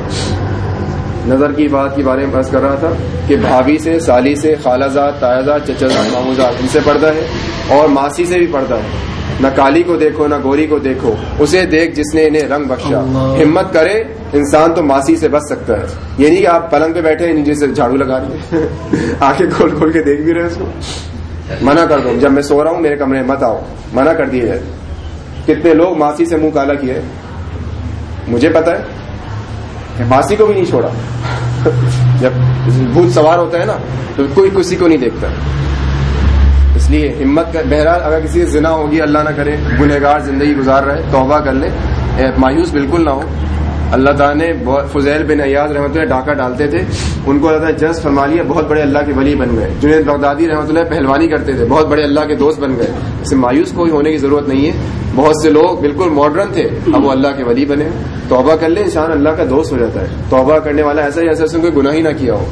نظر کی بات کے بارے میں بحث کر رہا تھا کہ بھابھی سے سالی سے خالہ زاد تایا زاد چچا ماموزاد ان سے پردہ ہے اور ماسی سے بھی پردہ ہے۔ نہ کالی کو دیکھو نہ گوری کو دیکھو۔ اسے دیکھ جس نے انہیں رنگ بخشا۔ ہمت کرے انسان تو ماسی سے بچ سکتا ہے۔ یہ نہیں کہ آپ پلنگ پہ بیٹھے نیچے سے جھاڑو لگا رہے <laughs> آنکھیں کھول کھول کے دیکھ بھی رہے اس کو۔ منع کر دو۔ جب میں سو رہا ہوں میرے کمرے مت آؤ۔ منع کر دیے کتنے لوگ ماسی سے منہ کالا کیے؟ مجھے پتا ہے۔ کہ ماسی کو بھی نہیں چھوڑا۔ جب بھوت سوار ہوتا ہے نا، تو کوئی کسی کو نہیں دیکھتا۔ اس لیے ہمت بہرحال اگر کسی سے زنا ہوگی، اللہ نہ کرے، گنہگار زندگی گزار رہے، توبہ کر لے۔ مایوس بالکل نہ ہو۔ اللہ تعالیٰ نے فضیل بن ایاز رحمۃ اللہ ڈاکہ ڈالتے تھے۔ ان کو اللہ جس فرما لیا بہت بڑے اللہ کے ولی بن گئے۔ جنید بغدادی رحمۃ اللہ پہلوانی کرتے تھے، بہت بڑے اللہ کے دوست بن گئے۔ اسے مایوس کوئی ہونے کی ضرورت نہیں ہے۔ بہت سے لوگ بالکل ماڈرن تھے، اب وہ اللہ کے ولی بنے۔ توبہ کر لے انسان اللہ کا دوست ہو جاتا ہے۔ توبہ کرنے والا ایسا ہی ایسا کوئی گناہ ہی نہ کیا ہو۔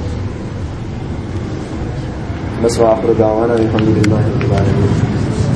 بس وآخر دعوانا الحمد لله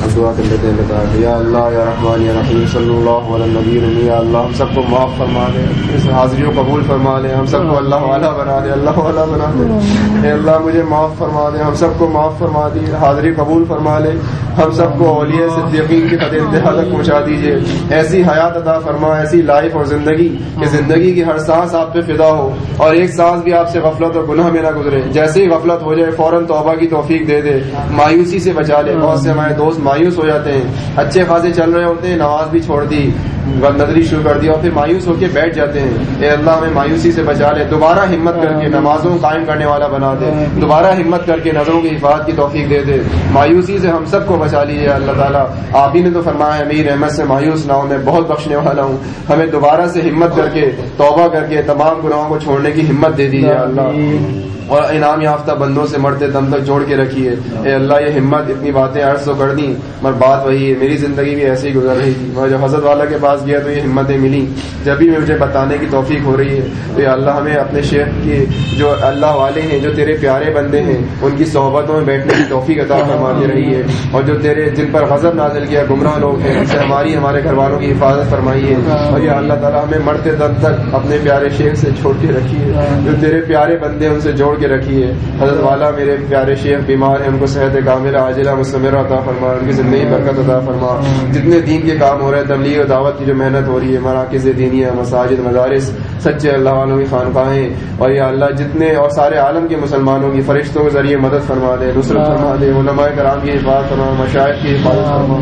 رب دعا کر لیتے ہیں بتا یا اللہ، یا رحمان، یا رحیم، صلی اللہ علیہ نبی یا اللہ، ہم سب کو معاف فرما دے، اس حاضری کو قبول فرما دے ہم سب کو اللہ والا بنا دے، اللہ والا بنا دے۔ اے اللہ، مجھے معاف فرما دے، ہم سب کو معاف فرما دی، حاضری قبول فرما لے۔ ہم سب کو اولیاء صدیقین کی قدر انتہا تک پہنچا دیجیے ایسی حیات عطا فرما، ایسی لائف اور زندگی کہ زندگی کی ہر سانس آپ پہ فدا ہو اور ایک سانس بھی آپ سے غفلت اور گناہ میں نہ گزرے۔ جیسے ہی غفلت ہو جائے، فوراً توبہ کی توفیق دے دے، مایوسی سے بچا لے۔ بہت سے ہمارے دوست مایوس ہو جاتے ہیں۔ اچھے خاصے چل رہے ہوتے ہیں نماز بھی چھوڑ دی۔ بد نظری شروع کر دی اور پھر مایوس ہو کے بیٹھ جاتے ہیں۔ اے اللہ ہمیں مایوسی سے بچا لے، دوبارہ ہمت کر کے نمازوں قائم کرنے والا بنا دے۔ دوبارہ ہمت کر کے نظروں کی حفاظت کی توفیق دے دے۔ مایوسی سے ہم سب کو بچا لیجیے اللہ تعالیٰ، آپ ہی نے تو فرمایا، امیر احمد سے مایوس نہ ہوں، میں بہت بخشنے والا ہوں۔ ہمیں دوبارہ سے ہمت کر کے، توبہ کر کے تمام گناہوں کو چھوڑنے کی ہمت دے دیجیے اللہ، اور انعام یافتہ بندوں سے مرتے دم تک جوڑ کے رکھیے۔ اے اللہ، یہ ہمت، اتنی باتیں عرض تو کر دی مگر بات وہی ہے، میری زندگی بھی ایسے ہی گزر رہی تھی۔ میں جب حضرت والا کے پاس گیا تو یہ ہمتیں ملی جب بھی مجھے بتانے کی توفیق ہو رہی ہے، تو یہ اللہ ہمیں اپنے شیخ کی جو اللہ والے ہیں، جو تیرے پیارے بندے ہیں، ان کی صحبتوں میں بیٹھنے کی توفیق عطا فرماتی رہی ہے۔ اور جو تیرے جن پر غضب نازل کیا گمراہ لوگ ہیں، ان سے ہماری، ہمارے گھر والوں کی حفاظت فرمائی ہے۔ اور یہ اللہ تعالیٰ ہمیں مرتے دم تک اپنے پیارے شیخ سے چھوڑ کے رکھیے جو تیرے پیارے بندے ان سے جوڑ کے رکھیے حضرت والا میرے پیارے شیخ بیمار ہیں، ان کو صحت کاملہ، عاجلہ مستمرہ عطا فرما، ان کی زندگی برکت عطا فرما۔ جتنے دین کے کام ہو رہے ہیں، تبلیغ و دعوت کی جو محنت ہو رہی ہے مراکز دینیا مساجد مدارس سچے اللہ والوں کی خانقاہیں اور یا اللہ جتنے اور سارے عالم کے مسلمانوں کی فرشتوں کے ذریعے مدد فرما دے نصرت فرما دے علماء کرام کی حفاظت فرما مشاہد کی حفاظت فرما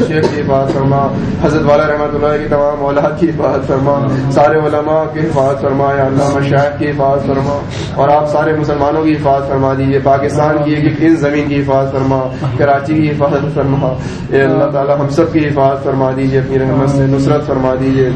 شیخ کی حفاظت فرما حضرت والا رحمۃ اللہ کی تمام اولاد کی حفاظت فرما سارے علماء کی حفاظت فرما یا اللہ مشاہد کی حفاظت فرما اور آپ سارے مسلمانوں کی حفاظت فرما دیجیے پاکستان کی ایک اس زمین کی حفاظت فرما کراچی کی حفاظت فرما اے اللہ تعالی ہم سب کی حفاظت فرما دیجیے اپنی رحمت سے نصرت فرما دیجیے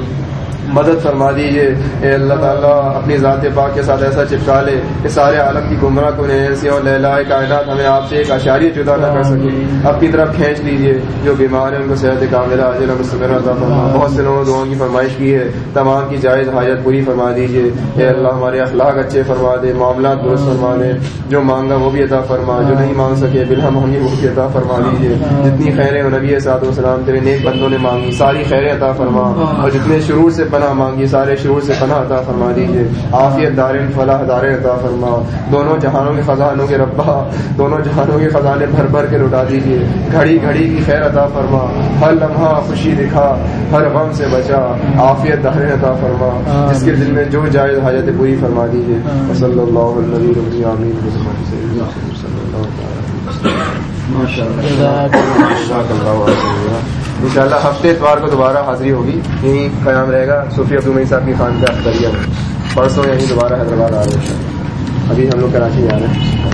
مدد فرما دیجیے اے اللہ تعالیٰ اپنی ذات پاک کے ساتھ ایسا چپکا لے کہ سارے عالم کی گمراہ کو ایسی اور لہلا کائنات ہمیں آپ سے ایک اشاری جدا نہ کر سکے اپنی طرف کھینچ لیجیے جو بیمار ہیں ان کو صحت کاملہ عاجل مستقر عطا فرما۔ بہت سے لوگوں دعاؤں کی فرمائش کی ہے۔ تمام کی جائز حاجت پوری فرما دیجیے اے اللہ ہمارے اخلاق اچھے فرما دے معاملات درست فرما دے۔ جو مانگا وہ بھی عطا فرما جو نہیں مانگ سکے بلحم ہم وہ بھی عطا فرما دیجیے جتنی خیریں نبی صاحب وسلام تیرے نیک بندوں نے مانگی ساری خیریں عطا فرما۔ اور جتنے شروع سے پناہ مانگی سارے شروع سے پناہ عطا فرما دیجیے عافیت دارین فلاح دارین عطا فرما۔ دونوں جہانوں کے خزانوں کے ربا دونوں جہانوں کے خزانے بھر بھر کے لٹا دیجیے گھڑی گھڑی کی خیر عطا فرما۔ ہر لمحہ خوشی دکھا ہر غم سے بچا۔ عافیت دارین عطا فرما۔ جس کے دل میں جو جائز حاجت پوری فرما دیجیے صلی اللہ علیہ ان شاء اللہ ہفتے اتوار کو دوبارہ حاضری ہوگی۔ یہیں قیام رہے گا صوفی عبد المین صاحب کی خان کا اختریہ میں۔ پرسوں یہیں دوبارہ حیدرآباد آ رہے ہیں۔ ابھی ہم لوگ کراچی جا رہے ہیں۔